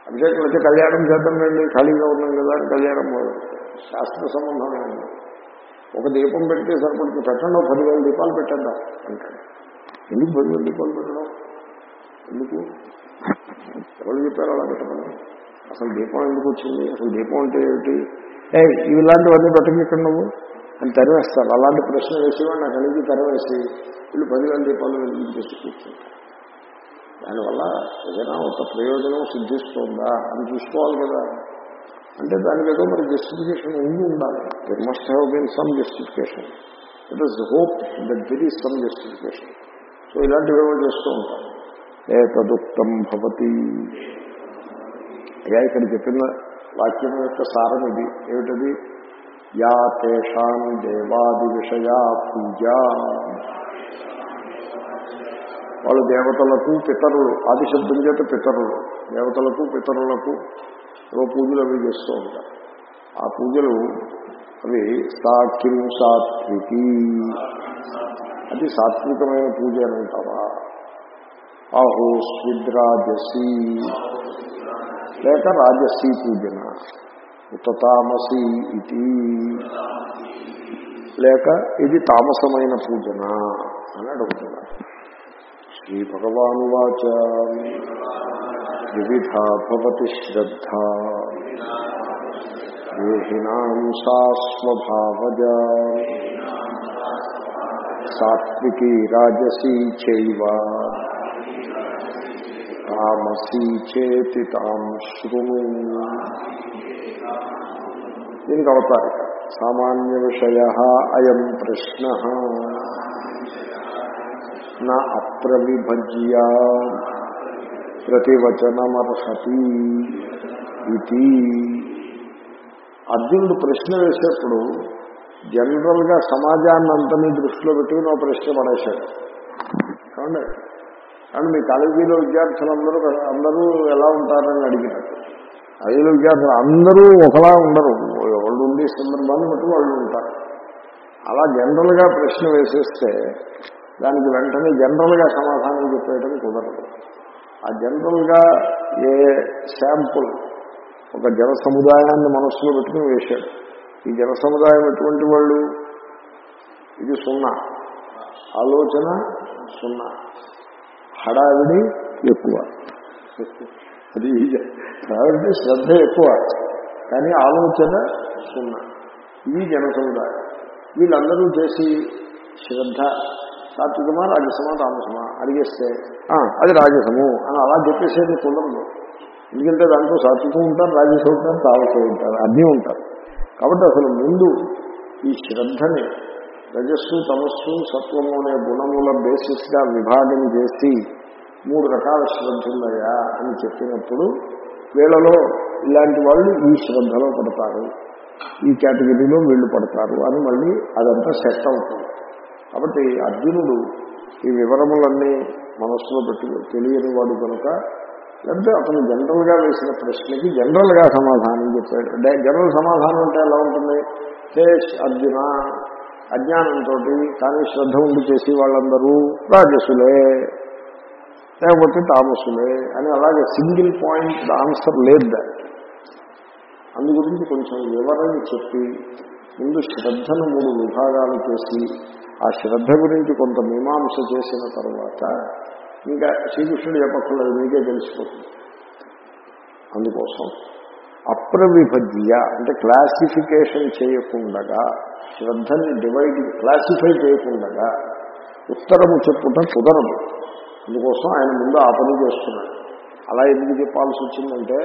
Speaker 1: అభిషేకం వచ్చి కళ్యాణం చేద్దాం రండి ఖాళీగా ఉన్నాం కదా అని కళ్యాణం శాస్త్ర సంబంధమే ఉండదు. ఒక దీపం పెడితే సరిపడుతుంది పెట్టండి ఒక పదివేల దీపాలు పెట్టేద్దాం అంటాడు. ఎందుకు పదివేల దీపాలు పెట్టడం? ఎందుకు? ఎవరు చెప్పారు అలా పెట్టమని? అసలు దీపం ఎందుకు వచ్చింది? అసలు దీపం అంటే ఏమిటి? ఏ ఇలాంటివన్నీ పెట్టక ఇక్కడ నువ్వు. అని తెరవేస్తారు. అలాంటి ప్రశ్న వేసేవాడు నాకు అడిగి తెరవేసి వీళ్ళు పదివేల దీపాలు వెలిగించేసి కూర్చుంటారు దానివల్ల ఏదైనా ఒక ప్రయోజనం సిద్ధిస్తుందా? అని చూసుకోవాలి కదా. అంటే దానికి ఏదో మరి జస్టిఫికేషన్ ఉండి ఉండాలి. There must have been some justification it is hope that there is some justification so ఇలాంటివి ఏవో చేస్తూ ఉంటారు. ఏ భవతి. అయ్యా ఇక్కడ చెప్పిన వాక్యం యొక్క సారం ఇది. ఏమిటది? యా తేషాం దేవాది విషయా పూజ. వాళ్ళు దేవతలకు పితరులు ఆది శబ్దం చేత పితరులు. దేవతలకు పితరులకు ఏవో పూజలు అవి చేస్తూ ఉంటారు. ఆ పూజలు అవి సాకిం సాత్వికి. అది సాత్వికమైన పూజ అని అంటావా? ఆహో స్విద్రాజసి లేక రాజసీ పూజన ఉతతామసి ఇది లేక ఇది తామసమైన పూజన అని అడుగుతున్నారు। శ్రీ భగవానువాచ వివిధా భవతి శ్రద్ధ। ఏహినాం సా స్వభావజ సాత్వికీ రాజసీ చైవ। తామసీ చేతి తాం శృణు దీనికి అవతారిక సామాన్య విషయ అయం ప్రశ్న. నా అప్రవిభజ్య ప్రతివచనమర్హతి ఇది అర్జునుడు ప్రశ్న వేసేప్పుడు జనరల్గా సమాజాన్ని అంతని దృష్టిలో పెట్టుకుని ఒక ప్రశ్న పడేశాడు. కావండి కానీ మీ కాలేజీలో విద్యార్థులందరూ అందరూ ఎలా ఉంటారని అడిగినట్టు కాలేజీలో విద్యార్థులు అందరూ ఒకలా ఉండరు. ఎవరు ఉండే సందర్భాన్ని బట్టి వాళ్ళు ఉంటారు. అలా జనరల్గా ప్రశ్న వేసేస్తే దానికి వెంటనే జనరల్గా సమాధానం చెప్పేయడం కుదరదు. ఆ జనరల్గా ఏ శాంపుల్ ఒక జన సముదాయాన్ని మనస్సులో పెట్టుకుని వేశాడు ఈ జన సముదాయం ఎటువంటి వాళ్ళు? ఇది సున్నా. ఆలోచన సున్నా. హడావిడి ఎక్కువ. అది కాబట్టి శ్రద్ధ ఎక్కువ. కానీ ఆలోచన సున్నా. ఇవి జన సముదాయం వీళ్ళందరూ చేసి శ్రద్ధ. సాత్వికమా రాజసమా తామసమా అడిగేస్తే అది రాజసము అని అలా చెప్పేసేది కులంలో. ఎందుకంటే దాంట్లో సాత్వికం ఉంటారు రాజసం ఉంటారు తామసం ఉంటారు అన్నీ ఉంటారు. కాబట్టి అసలు ముందు ఈ శ్రద్ధని రజస్సు తమస్సు సత్వము అనే గుణముల బేసిస్గా విభాగం చేసి మూడు రకాల శ్రద్ధ ఉన్నాయా అని చెప్పినప్పుడు వీళ్ళలో ఇలాంటి వాళ్ళు ఈ శ్రద్ధలో పడతారు ఈ కేటగిరీలో వీళ్ళు పడతారు అని మళ్ళీ అదంతా సెట్ అవుతుంది. కాబట్టి అర్జునుడు ఈ వివరములన్నీ మనస్సులో పెట్టి తెలియని వాడు కనుక లేకపోతే అతను జనరల్గా వేసిన ప్రశ్నకి జనరల్గా సమాధానం చెప్పాడు అంటే జనరల్ సమాధానం అంటే ఎలా ఉంటుంది? హే అర్జున అజ్ఞానంతో కానీ శ్రద్ధ ఉండి చేసి వాళ్ళందరూ రాజసులే లేకపోతే తామసులే అని అలాగే సింగిల్ పాయింట్ ఆన్సర్ లేదు దానికి. అందు గురించి కొంచెం వివరణ చెప్పి ముందు శ్రద్ధను మూడు విభాగాలు చేసి ఆ శ్రద్ధ గురించి కొంత మీమాంస చేసిన తర్వాత ఇంకా శ్రీకృష్ణుడు చెప్పక్కర్లేదు మీకే తెలిసిపోతుంది. అందుకోసం అప్రవిభజ్య అంటే క్లాసిఫికేషన్ చేయకుండగా శ్రద్ధని డివైడ్ క్లాసిఫై చేయకుండగా ఉత్తరము చెప్పుట కుదరదు. అందుకోసం ఆయన ముందు ఆ పని చేస్తున్నాడు. అలా ఎందుకు చెప్పాల్సి వచ్చిందంటే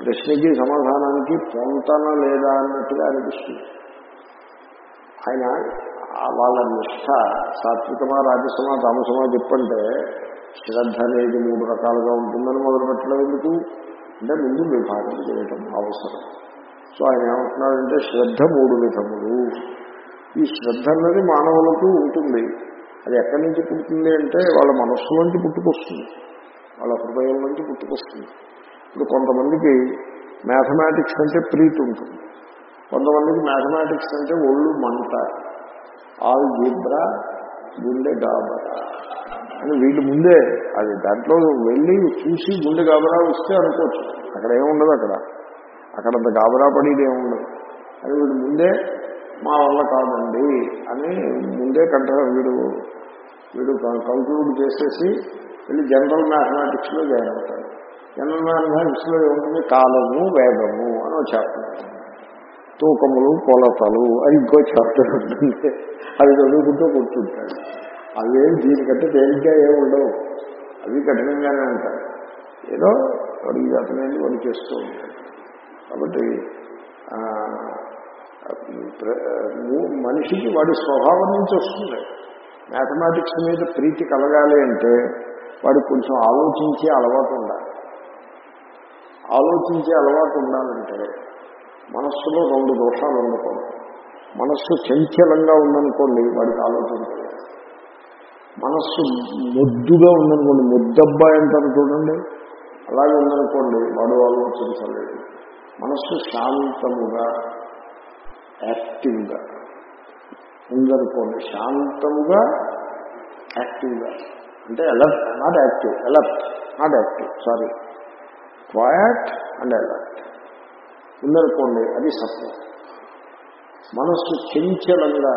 Speaker 1: ప్రశ్నకి సమాధానానికి పొంతన లేదా అన్నట్టుగా అనిపిస్తుంది. ఆయన వాళ్ళ నిష్ట సాత్వికమా రాజసమా తామసమా చెప్పంటే శ్రద్ధ అనేది మూడు రకాలుగా ఉంటుందని మొదలుపెట్టడం ఎందుకు? అంటే ముందు విభాగం చేయటం అవసరం. సో ఆయన ఏమంటున్నాడంటే శ్రద్ధ మూడు విధములు ఈ శ్రద్ధ అన్నది మానవులకు ఉంటుంది. అది ఎక్కడి నుంచి పుడుతుంది అంటే వాళ్ళ మనస్సు నుంచి పుట్టుకొస్తుంది. వాళ్ళ హృదయం నుంచి పుట్టుకొస్తుంది. ఇప్పుడు కొంతమందికి మ్యాథమెటిక్స్ అంటే ప్రీతి ఉంటుంది. కొంతమందికి మ్యాథమెటిక్స్ అంటే ఒళ్ళు మంట. ఆల్ జీబ్రా గుండె డాబరా. అని వీళ్ళు ముందే అది దాంట్లో వెళ్ళి చూసి గుండె గాబరా వస్తే అనుకోవచ్చు. అక్కడ ఏముండదు అక్కడ. అక్కడ అంత గాబరా పడేది ఏముండదు అది వీడు ముందే మా వల్ల కాదండి అని ముందే కంట వీడు వీడు కంక్లూడ్ చేసేసి వెళ్ళి జనరల్ మ్యాథమెటిక్స్లో జాయిన్ అవుతాడు. జనరల్ మ్యాథమెటిక్స్లో ఏముంటుంది? కాలము వేగము అని ఒక చాప్టర్ తూకములు కొలతలు అది ఇంకో చాప్టర్ ఉంటుంది. అది చదువుకుంటూ కూర్చుంటాడు. అవేం దీనికంటే తేలిగ్గా ఏమి ఉండవు. అవి కఠినంగానే ఉంటాయి. ఏదో వాడికి అతనేది వాడు చేస్తూ ఉంటాడు. కాబట్టి మనిషికి వాడి స్వభావం నుంచి వస్తుంది. మ్యాథమెటిక్స్ మీద ప్రీతి కలగాలి అంటే వాడికి కొంచెం ఆలోచించే అలవాటు ఉండాలి. ఆలోచించే అలవాటు ఉండాలంటే మనస్సులో రెండు దోషాలు ఉండకూడదు. మనస్సు చంచలంగా ఉందనుకోండి వాడికి ఆలోచించలేదు మనస్సు ముద్దుగా ఉందనుకోండి మొద్దబ్బాయి అంటారు చూడండి. అలాగే ఉందనుకోండి వాడు ఆలోచించలేదు మనస్సు శాంతముగా యాక్టివ్గా. ఉందనుకోండి శాంతముగా యాక్టివ్గా. అంటే alert not active alert not active sorry quiet and alert ఉందనుకోండి అది సత్యం. మనస్సు చంచలంగా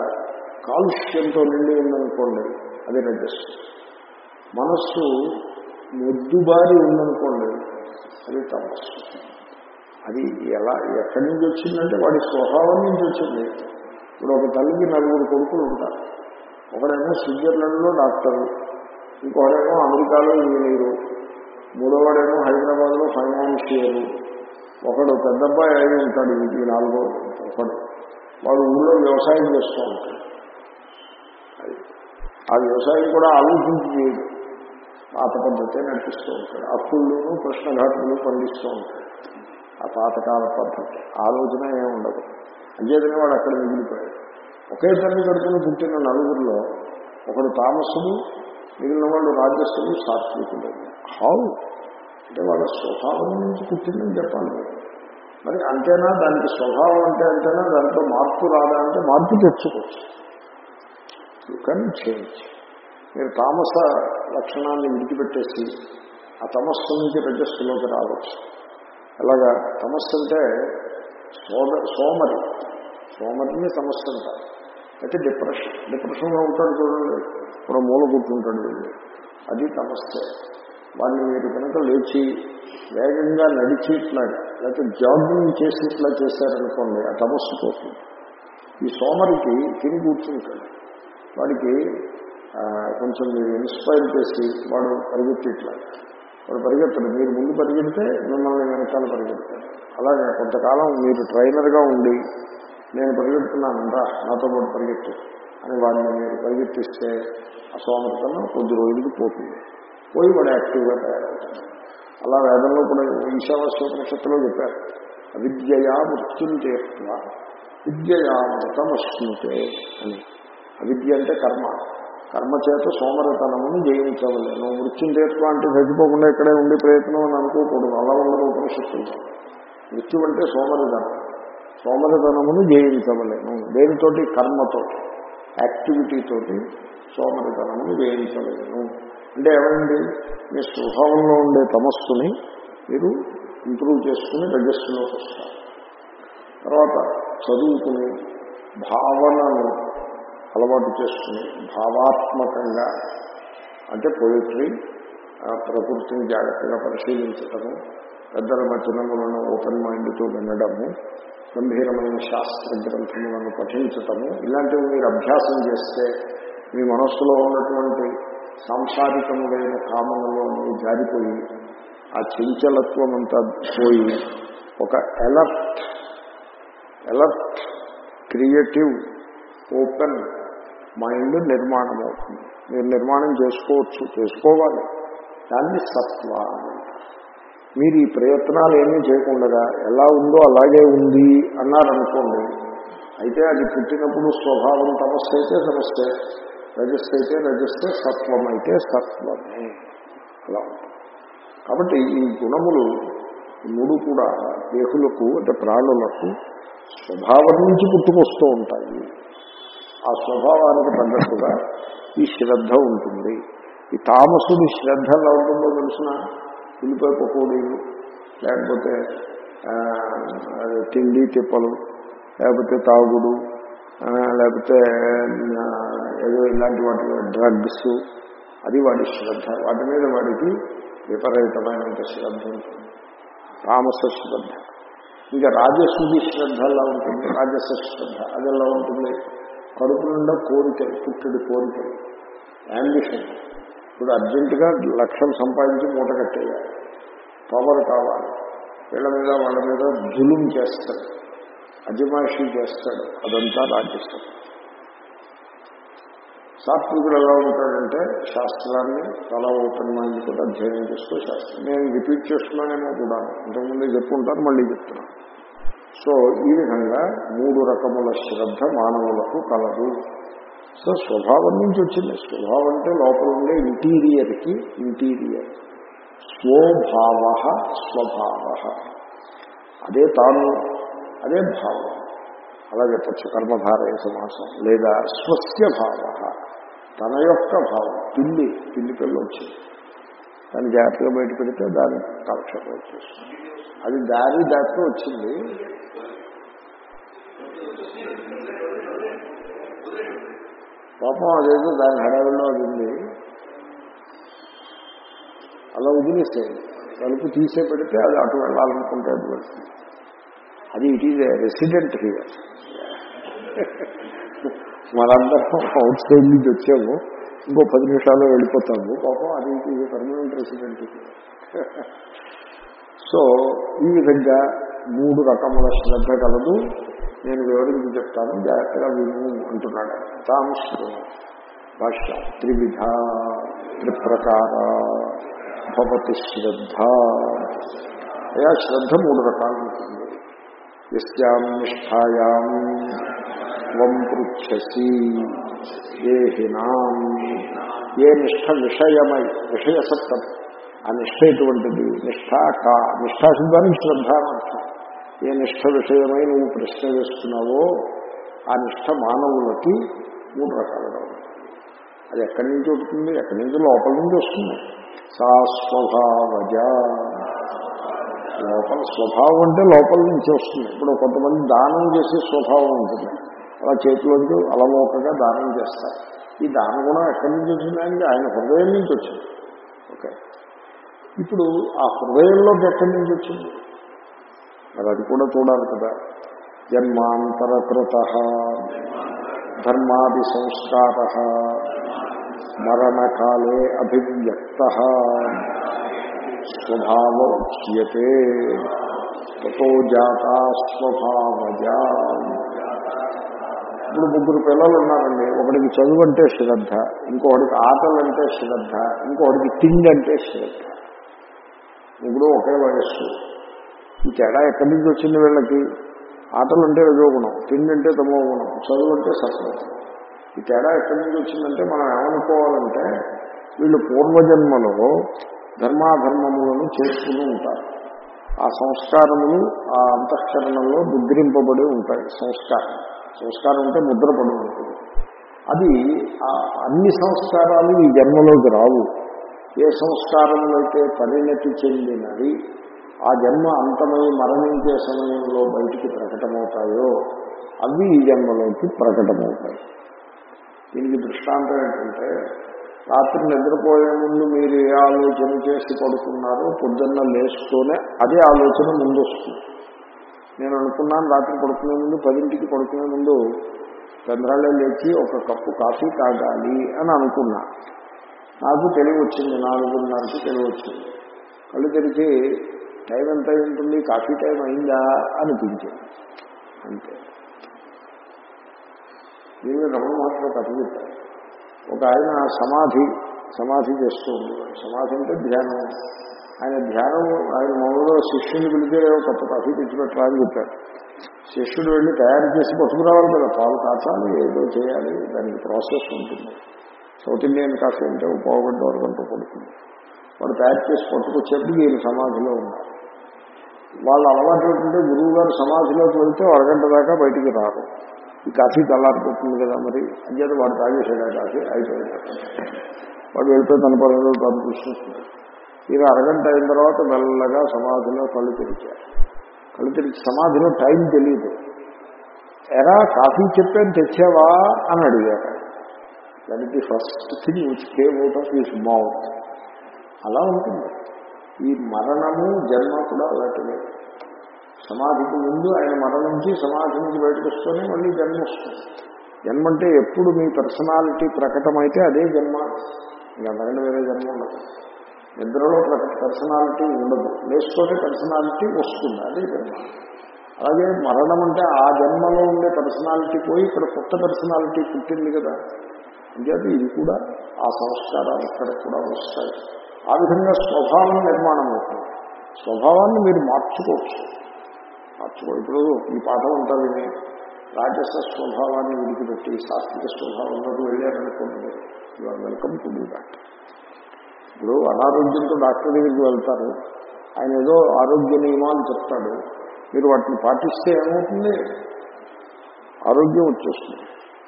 Speaker 1: కాలుష్యంతో నిండి ఉందనుకోండి అది రజస్సు మనస్సు మొద్దుబారి ఉందనుకోండి అది తమస్సు అది ఎలా ఎక్కడి నుంచి వచ్చిందంటే వాడి స్వభావం నుంచి వచ్చింది. ఇప్పుడు ఒక తల్లికి నలుగురు కొడుకులు ఉంటారు. ఒకడేమో స్విట్జర్లాండ్లో డాక్టరు ఇంకోడేమో అమెరికాలో ఇంజనీరు మూడోవాడేమో హైదరాబాద్లో ఫైనాన్షియరు ఒకడు పెద్దబ్బాయి అయి ఉంటాడు ఈ నాలుగో ఒకడు. వాడు ఊళ్ళో వ్యవసాయం చేస్తూ ఉంటాడు. ఆ వ్యవసాయం కూడా ఆలోచించి చేయడు పాత పద్ధతే నడిపిస్తూ ఉంటాడు. అప్పుల్లోనూ కృష్ణఘాటులు పండిస్తూ ఉంటాడు. ఆ పాతకాల పద్ధతి. ఆలోచన ఏమి ఉండదు. అంచేతనే వాడు అక్కడ మిగిలిపోయాడు. ఒకే తల్లి కడుపున పుట్టిన నలుగురిలో ఒకడు తామసుడు మిగిలిన వాళ్ళు రాజస్సులు సాత్వికులు హౌ? అంటే వాళ్ళ స్వభావం నుంచి పుట్టిందని చెప్పాలి. మరి అంతేనా? దానికి స్వభావం అంటే అంతేనా? దాంట్లో మార్పు రాదా అంటే మార్పు తెచ్చుకోవచ్చు. యూ కెన్ చేంజ్ మీరు తామస లక్షణాన్ని విడిచిపెట్టేసి ఆ తమస్సు నుంచి రజస్సులోకి రావచ్చు. ఎలాగా తమస్సు అంటే సోమ సోమరి. సోమరిని తమస్సు అంటారు. అయితే డిప్రెషన్ డిప్రెషన్లో ఉంటాడు చూడండి. ఇప్పుడు మూల కూర్చుంటాడు అది తమస్సే. వాడిని మీరు కనుక లేచి వేగంగా నడిచేట్లాగా లేకపోతే జాగింగ్ చేసేట్లా చేశారనుకోండి ఆ తమస్సు పోతుంది. ఈ సోమరికి తిని కూర్చుంటాడు. వాడికి కొంచెం మీరు ఇన్స్పైర్ చేసి వాడు పరిగెత్తిట్లాగా వాడు పరిగెత్తడు. మీరు ముందు పరిగెడితే మిమ్మల్ని వెనకాల పరిగెడతాడు అలాగే కొంతకాలం మీరు ట్రైనర్గా ఉండి నేను పరిగెడుతున్నానంటా నాతో పాటు పరిగెత్తు అని వాడిని మీరు పరిగెత్తిస్తే అసోమతనం కొద్ది రోజులకి పోతుంది. పోయి వాడు యాక్టివ్గా తయారవుతాడు. అలా వేదంలో కూడా ఈశావాస్యోపనిషత్తులో చెప్పారు. విద్యయా మృత్యుం చేత్వ విద్యయా మృతమశ్నుతే అని. అవిద్య అంటే కర్మ. కర్మ చేత సోమరతనమును జయించవలేను మృత్యుండేత్వ అంటే చచ్చిపోకుండా ఇక్కడే ఉండే ప్రయత్నం అని అనుకోకూడదు. అలా ఉండదు ఉపనిషత్తులు మృత్యు అంటే సోమరతనం. సోమరతనమును జయించవలేను దేనితోటి? కర్మతో. యాక్టివిటీతోటి సోమరిధనమును జయించలేను అంటే ఏమండి మీ స్వభావంలో ఉండే తమస్సుని మీరు ఇంప్రూవ్ చేసుకుని రజస్సులోకి వస్తారు. తర్వాత చదువుకుని భావనను అలవాటు చేసుకుని భావాత్మకంగా అంటే పొయిట్రీ ప్రకృతిని జాగ్రత్తగా పరిశీలించటము పెద్దల వచనములను ఓపెన్ మైండ్తో వినడము గంభీరమైన శాస్త్ర గ్రంథములను పఠించటము ఇలాంటివి మీరు అభ్యాసం చేస్తే మీ మనస్సులో ఉన్నటువంటి సాంసారికములైన కామనలో జారిపోయి ఆ చంచలత్వం అంతా పోయి ఒక alert alert creative open mind నిర్మాణం అవుతుంది మీరు నిర్మాణం చేసుకోవచ్చు చేసుకోవాలి. దాన్ని సత్వ మీరు ఈ ప్రయత్నాలు ఏమీ చేయకుండా ఎలా ఉందో అలాగే ఉంది అన్నారనుకోండి అయితే అది పుట్టినప్పుడు స్వభావం సమస్య అయితే సమస్య రజస్సు అయితే రజస్సే సత్వం అయితే సత్వమే. అలా కాబట్టి ఈ గుణములు మూడు కూడా దేహులకు అంటే ప్రాణులకు స్వభావం నుంచి పుట్టుకొస్తూ ఉంటాయి. ఆ స్వభావానికి తగ్గట్టుగా ఈ శ్రద్ధ ఉంటుంది. ఈ తామసుడి శ్రద్ధ ఎలా ఉంటుందో తెలిసిన ఉల్లిపాయ పకోడీలు లేకపోతే తిండి తిప్పలు లేకపోతే తాగుడు లేకపోతే ఏదో ఇలాంటి వాటి డ్రగ్స్ అది వాడి శ్రద్ధ. వాటి మీద వాడికి విపరీతమైనంత శ్రద్ధ ఉంటుంది. తామస శ్రద్ధ. ఇంకా రాజస్సుది శ్రద్ధ ఎలా ఉంటుంది? రాజస శ్రద్ధ. అది ఎలా ఉంటుంది? కడుపు నిండా కోరికలు పుట్టడి కోరికలు యాంబిషన్ ఇప్పుడు అర్జెంటుగా లక్ష్యం సంపాదించి మూట కట్టేయాలి. పవర్ కావాలి. వీళ్ళ మీద వాళ్ళ మీద జులుం చేస్తాడు. అజమాషి చేస్తాడు. అదంతా రాజస్థాన్ సాత్వికుడు ఎలా ఉంటాడంటే శాస్త్రాన్ని చాలా ఓపెన్ కూడా అధ్యయనం చేసుకో శాస్త్రం. నేను రిపీట్ చేస్తున్నానేమో కూడా. ఇంతకుముందే చెప్పుకుంటాను మళ్ళీ చెప్తున్నాను. సో ఈ విధంగా మూడు రకముల శ్రద్ధ మానవులకు కలదు. సో స్వభావం నుంచి వచ్చింది. స్వభావం అంటే లోపల ఉండే ఇంటీరియర్కి ఇంటీరియర్. స్వభావ స్వభావ. అదే తాను అదే భావం. అలా చెప్పచ్చు. కర్మధారయ సమాసం లేదా స్వస్య భావ. తన యొక్క భావం. పిల్లి పిల్లి పిల్ల వచ్చింది. దాన్ని జాగ్రత్తగా బయట పెడితే దాని కాలక్షేపం వచ్చేస్తుంది. అది దారి దాటితో వచ్చింది. పాపం అదేదో దాని హడావిలో అది ఉంది. అలా వదిలేసేయండి. తలుపు తీసే పెడితే అది అటు వెళ్ళాలనుకుంటే అది వెళ్తుంది. అది ఇట్ ఈజ్ రెసిడెంట్ హియర్ మనందరం అవుట్ సైడ్ నుంచి వచ్చాము. ఇంకో పది నిమిషాల్లో వెళ్ళిపోతాము. పాపం అది ఇది పర్మనెంట్ రెసిడెంట్ సో ఈ విధంగా మూడు రకముల శ్రద్ధ కలదు. నేను వివరించి చెప్తాను జాగ్రత్తగా విను అంటున్నాడు. తాము భాష్యం. త్రివిధ త్రిప్రకార భవతి శ్రద్ధ. అయా శ్రద్ధ మూడు రకాలు ఉంటుంది. ఎస్యాం నిష్టాయాం త్వం పృచ్చసి ఏహినాం. ఏ నిష్ట విషయమై విషయసక్తం ఆ నిష్ట ఎటువంటిది? నిష్ఠ కా నిష్ఠా శ్రద్ధ అని అర్థం. ఏ నిష్ట విషయమై నువ్వు ప్రశ్న వేస్తున్నావో ఆ నిష్ఠ మానవులకి మూడు రకాలుగా అది ఎక్కడి నుంచి వస్తుంది? ఎక్కడి నుంచి? లోపల నుంచి వస్తుంది. సా స్వభావజ. లోపల స్వభావం అంటే లోపల నుంచి వస్తుంది. ఇప్పుడు కొంతమంది దానం చేసే స్వభావం ఉంటుంది. అలా చేతిలోంచి అలమోకగా దానం చేస్తారు. ఈ దానం కూడా ఎక్కడి నుంచి వచ్చిందంటే ఆయన హృదయం నుంచి వచ్చింది. ఓకే. ఇప్పుడు ఆ హృదయంలోకి ఎక్కడి నుంచి వచ్చింది? మరి అది కూడా చూడాలి కదా. జన్మాంతరకృత. ధర్మాది సంస్కార మరణకాలే అభివ్యక్త. స్వభావ ఉచ్యతే తతో జాతా స్వభావజా. ఇప్పుడు ముగ్గురు పిల్లలు ఉన్నారండి ఒకడికి చదువు అంటే శ్రద్ధ ఇంకొకటికి ఆటలంటే శ్రద్ధ ఇంకొకటికి తిండి అంటే శ్రద్ధ. ఇప్పుడు ఒకే వయస్సు. ఈ తేడా ఎక్కడి నుంచి వచ్చింది వీళ్ళకి? ఆటలు అంటే రజోగుణం తిండి అంటే తమో గుణం చదువు అంటే సత్వం ఈ తేడా ఎక్కడి నుంచి వచ్చిందంటే మనం ఏమనుకోవాలంటే వీళ్ళు పూర్వజన్మలో ధర్మాధర్మములను చేసుకుని ఉంటారు. ఆ సంస్కారములు ఆ అంతఃకరణలో ముద్రింపబడి ఉంటాయి సంస్కారం. సంస్కారం అంటే ముద్రపడి ఉంటుంది అది అన్ని సంస్కారాలు ఈ జన్మలోకి రావు. ఏ సంస్కారంలో అయితే పరిణతి చెందినది ఆ జన్మ అంతమై మరణించే సమయంలో బయటికి ప్రకటమవుతాయో అవి ఈ జన్మలోకి ప్రకటమవుతాయి. దీనికి దృష్టాంతం ఏంటంటే రాత్రి నిద్రపోయే ముందు మీరు ఏ ఆలోచన చేసి పడుతున్నారో పొద్దున్న లేస్తూనే అదే ఆలోచన ముందు వస్తుంది నేను అనుకున్నాను రాత్రి పడుకునే ముందు పదింటికి పడుకునే ముందు చంద్రాలే లేచి ఒక కప్పు కాఫీ తాగాలి అని అనుకున్నా. నాకు తెలివి వచ్చింది నాలుగున్నరకి తెలివి వచ్చింది కళ్ళు తెరిచి టైం ఎంత ఉంటుంది కాఫీ టైం అయిందా? అనిపించింది. అంతే. దీన్ని రమణ మహర్షి కథ ఒక ఆయన సమాధి సమాధి చేస్తూ ఉండేవాడు. సమాధి అంటే ధ్యానం. ఆయన ధ్యానం ఆయన మామూలుగా శిష్యుని పిలిచే కొత్త కాఫీ తెచ్చిపెట్టరా అని చెప్పారు. శిష్యుడు వెళ్ళి తయారు చేసి పట్టుకురావాలి కదా. పాలు కాచాలి ఏదో చేయాలి. దానికి ప్రాసెస్ ఉంటుంది. సౌత్ ఇండియన్ కాఫీ అంటే పావుగంట వరకు పడుతుంది. వాడు తయారు చేసి పట్టుకొచ్చేప్పుడు ఈయన సమాధిలో ఉన్నారు. వాళ్ళ అలవాటు ఏంటంటే గురువు గారు సమాధిలోకి వెళ్తే అరగంట దాకా బయటికి రారు. ఈ కాఫీ చల్లారిపోతుంది కదా మరి అంచేత వాడు తాగేసాడు ఆ కాఫీ అయిపోయాడు వాడు వెళ్తే తన పనులు తను చూసుకుంటున్నాడు ఈయన అరగంట అయిన తర్వాత మెల్లగా సమాధిలో కళ్ళు తెరిచారు. కళ్ళు తెరిచి సమాధిలో టైం తెలియదు ఎరా కాఫీ చెప్పాను తెచ్చావా అని అడిగారు. దానికి first thing which came out of mouth అలా ఉంటుంది. ఈ మరణము జన్మ కూడా అలాంటివి సమాధికి ముందు ఆయన మరణించి సమాధి నుంచి బయటకు వస్తూనే మళ్ళీ జన్మ వస్తుంది. జన్మ అంటే ఎప్పుడు మీ పర్సనాలిటీ ప్రకటమైతే అదే జన్మ. ఇంకా మరణ వేరే జన్మ ఉండదు. నిద్రలో పర్సనాలిటీ ఉండదు. లేస్తూనే పర్సనాలిటీ వస్తుంది. అదే జన్మ. అలాగే మరణం అంటే ఆ జన్మలో ఉండే పర్సనాలిటీ పోయి ఇక్కడ కొత్త పర్సనాలిటీ పుట్టింది కదా. అంటే ఇది కూడా ఆ సంస్కారాలు ఇక్కడ కూడా వస్తాయి. ఆ విధంగా స్వభావం నిర్మాణం అవుతుంది. స్వభావాన్ని మీరు మార్చుకోవచ్చు. మార్చుకో ఇప్పుడు ఈ పాఠం అంతా విని రాజస స్వభావాన్ని విడిచిపెట్టి సాత్విక స్వభావంలోకి వెళ్ళారనుకోండి you are welcome to do that. ఇప్పుడు అనారోగ్యంతో డాక్టర్ దగ్గరికి వెళ్తారు. ఆయన ఏదో ఆరోగ్య నియమాలు చెప్తాడు. మీరు వాటిని పాటిస్తే ఏమవుతుంది? ఆరోగ్యం వచ్చేస్తుంది.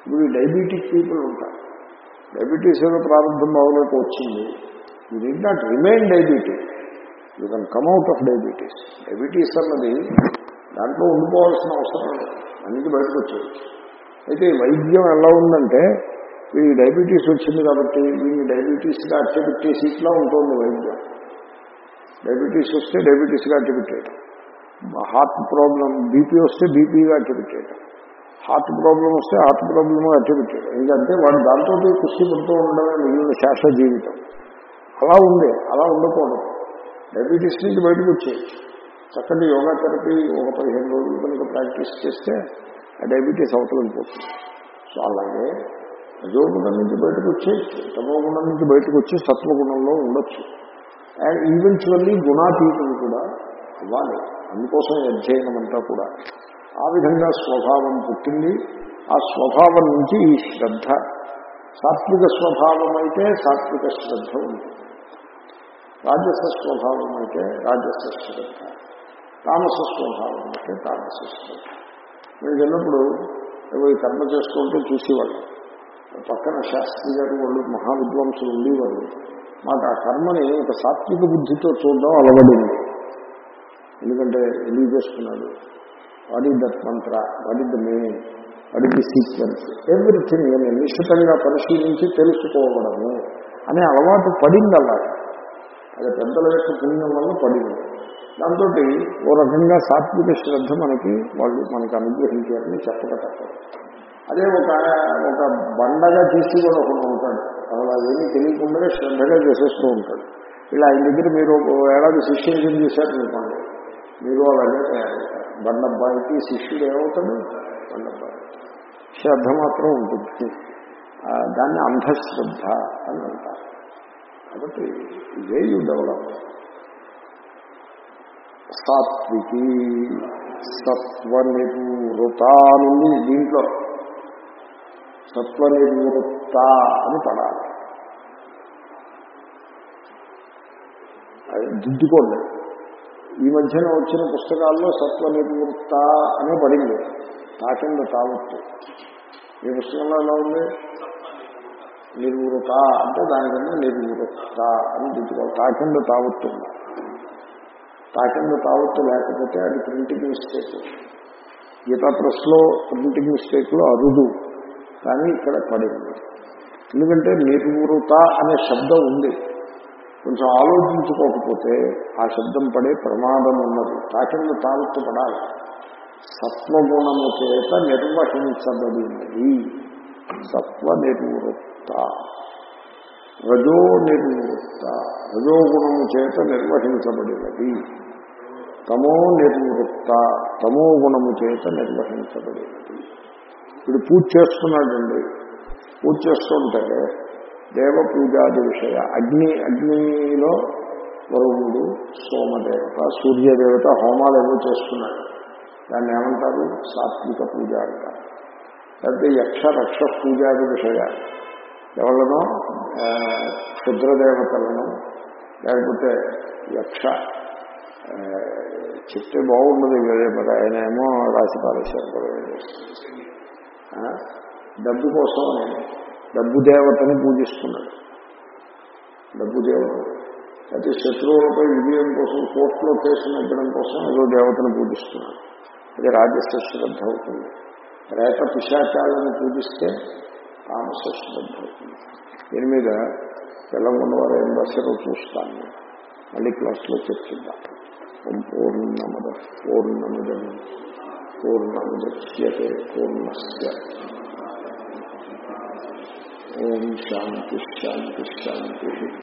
Speaker 1: ఇప్పుడు డయాబెటిక్ పీపుల్ ఉంటారు. డయాబెటీస్ ఏదో ప్రారంభం భావంలోకి వచ్చింది you need not remain diabetic you can come out of diabetes diabetes అన్నది దాంట్లో ఉండిపోవాల్సిన అవసరం లేదు. అన్నిటి బయటకు వచ్చేది అయితే వైద్యం ఎలా ఉందంటే వీడికి డయాబెటీస్ వచ్చింది కాబట్టి వీడిని డయాబెటీస్గా అట్టపెట్టేసి ఇట్లా ఉంటుంది వైద్యం. డయాబెటీస్ వస్తే డయాబెటీస్గా అట్టబెట్టేయడం హార్ట్ ప్రాబ్లం బీపీ వస్తే బీపీగా అట్టబెట్టేయడం హార్ట్ ప్రాబ్లం వస్తే హార్ట్ ప్రాబ్లమ్ అట్టబెట్టేయడం ఎందుకంటే వాడు దాంతో కుస్తీ పడుతూ ఉండడమే మిగిలిన శాశ్వత జీవితం. అలా ఉంది అలా ఉండకూడదు. డయాబెటీస్ నుంచి బయటకు వచ్చేయచ్చు చక్కటి యోగా థెరపీ ఒక పదిహేను రోజులు కనుక ప్రాక్టీస్ చేస్తే ఆ డయాబెటీస్ అవతలకి పోతుంది. సో అలాగే రజోగుణం నుంచి బయటకు వచ్చేయచ్చు తమోగుణం నుంచి బయటకు వచ్చి సత్వగుణంలో ఉండొచ్చు. అండ్ ఈవెన్చువల్లీ గుణాతీతులు కూడా అవ్వాలి అందుకోసం అధ్యయనం అంతా కూడా. ఆ విధంగా స్వభావం పుట్టింది. ఆ స్వభావం నుంచి ఈ శ్రద్ధ. సాత్విక స్వభావం అయితే సాత్విక శ్రద్ధ ఉంటుంది. రాజస స్వభావం అయితే రాజస శ్రద్ధ తామస స్వభావం అయితే తామస శ్రద్ధ మీరు చిన్నప్పుడు ఏవో ఈ కర్మ చేసుకుంటూ చూసేవాళ్ళు. పక్కన శాస్త్రి గారు వాళ్ళు మహావిద్వాంసులు ఉండేవారు మాకు ఆ కర్మని ఒక సాత్విక బుద్ధితో చూడడం అలవడింది ఎందుకంటే ఎందుకు చేస్తున్నాడు వాడి ఈజ్ దట్ మంత్ర? వాడి is the main what the sequence? Everything నేను నిశ్చితంగా పరిశీలించి తెలుసుకోవడము అనే అలవాటు పడింది అలాగే అది పెద్దల యొక్క పుణ్యం వల్ల పడింది. దాంతో ఓ రకంగా సాత్విక శ్రద్ధ మనకి వాళ్ళు మనకు అనుగ్రహించారని చెప్పక తప్పదు అదే ఒక ఒక బండగా తీసి కూడా ఒకడు ఉంటాడు. అలా ఏమీ తెలియకుండా శ్రద్ధగా చేసేస్తూ ఉంటాడు. ఇలా ఆయన దగ్గర మీరు ఒక ఏడాది శిష్యం చేశారనుకోండి మీరు అలాగే తయారవుతారు. బండబ్బాయికి శిష్యుడు ఏమవుతాడు? బండబ్బాయి. శ్రద్ధ మాత్రం ఉంటుంది. ఆ, దాన్ని అంధశ్రద్ధ అని అంటారు. కాబట్టి ఇదే యూ డెవలప్ సాత్వికి సత్వనివృత నుండి దీంట్లో. సత్వనివృత్త అని పడాలి. అది దిద్దుకోండి. ఈ మధ్యన వచ్చిన పుస్తకాల్లో సత్వనివృత్త అనే పడింది. తాకింద తావత్తు. ఈ పుస్తకంలో ఎలా ఉంది? నిర్వృత అంటే దానికన్నా నిర్వృత అని దిద్దుకోవాలి తాకింద తావత్తు తాకింద తావత్తు లేకపోతే అది ప్రింటింగ్ మిస్టేక్. గీతా ప్రెస్లో ప్రింటింగ్ మిస్టేక్లో అరుదు. కానీ ఇక్కడ పడింది. ఎందుకంటే నిర్వృత అనే శబ్దం ఉంది. కొంచెం ఆలోచించుకోకపోతే ఆ శబ్దం పడే ప్రమాదం ఉన్నది. తాకింద తావత్తు పడాలి. సత్వగుణము చేత నిర్వహించబడినది. సత్వ నిర్వృత్త రజో నిర్వృత్త రజోగుణము చేత నిర్వహించబడినది. తమో నిర్వృత్త తమో గుణము చేత నిర్వహించబడినది. ఇప్పుడు పూజ చేస్తున్నాడండి. పూజ చేస్తుంటే దేవ పూజాది విషయ. అగ్ని అగ్నిలో వరుణుడు సోమదేవత సూర్యదేవత హోమాలు ఏవో చేస్తున్నాడు. దాన్ని ఏమంటారు? సాత్విక పూజ అంటారు. లేకపోతే యక్ష రక్ష పూజాది విషయాలు. ఎవళ్ళనో? క్షుద్రదేవతలను లేకపోతే యక్ష. చెప్తే బాగుండదు వేరే మరి ఆయన ఏమో రాసి పారేశారు డబ్బు కోసం డబ్బు దేవతని పూజిస్తున్నాడు. డబ్బు దేవత అయితే శత్రువులపై విజయం కోసం కోర్టులో కేసు నెగ్గడం కోసం ఏదో దేవతను పూజిస్తున్నాడు. అది రాజస్వ శ్రద్ధ అవుతుంది. రేత పిశాచాలను పూజిస్తే తామస శ్రద్ధ అవుతుంది దీని మీద తెలంగాణ వారు ఏం రాశారో చూస్తాను. నేను. మళ్ళీ క్లాస్లో చర్చిద్దాం పూర్ణమద పూర్ణమిదం పూర్ణముద్యతే పూర్ణస్య. ఓం శాంతి శాంతి శాంతి.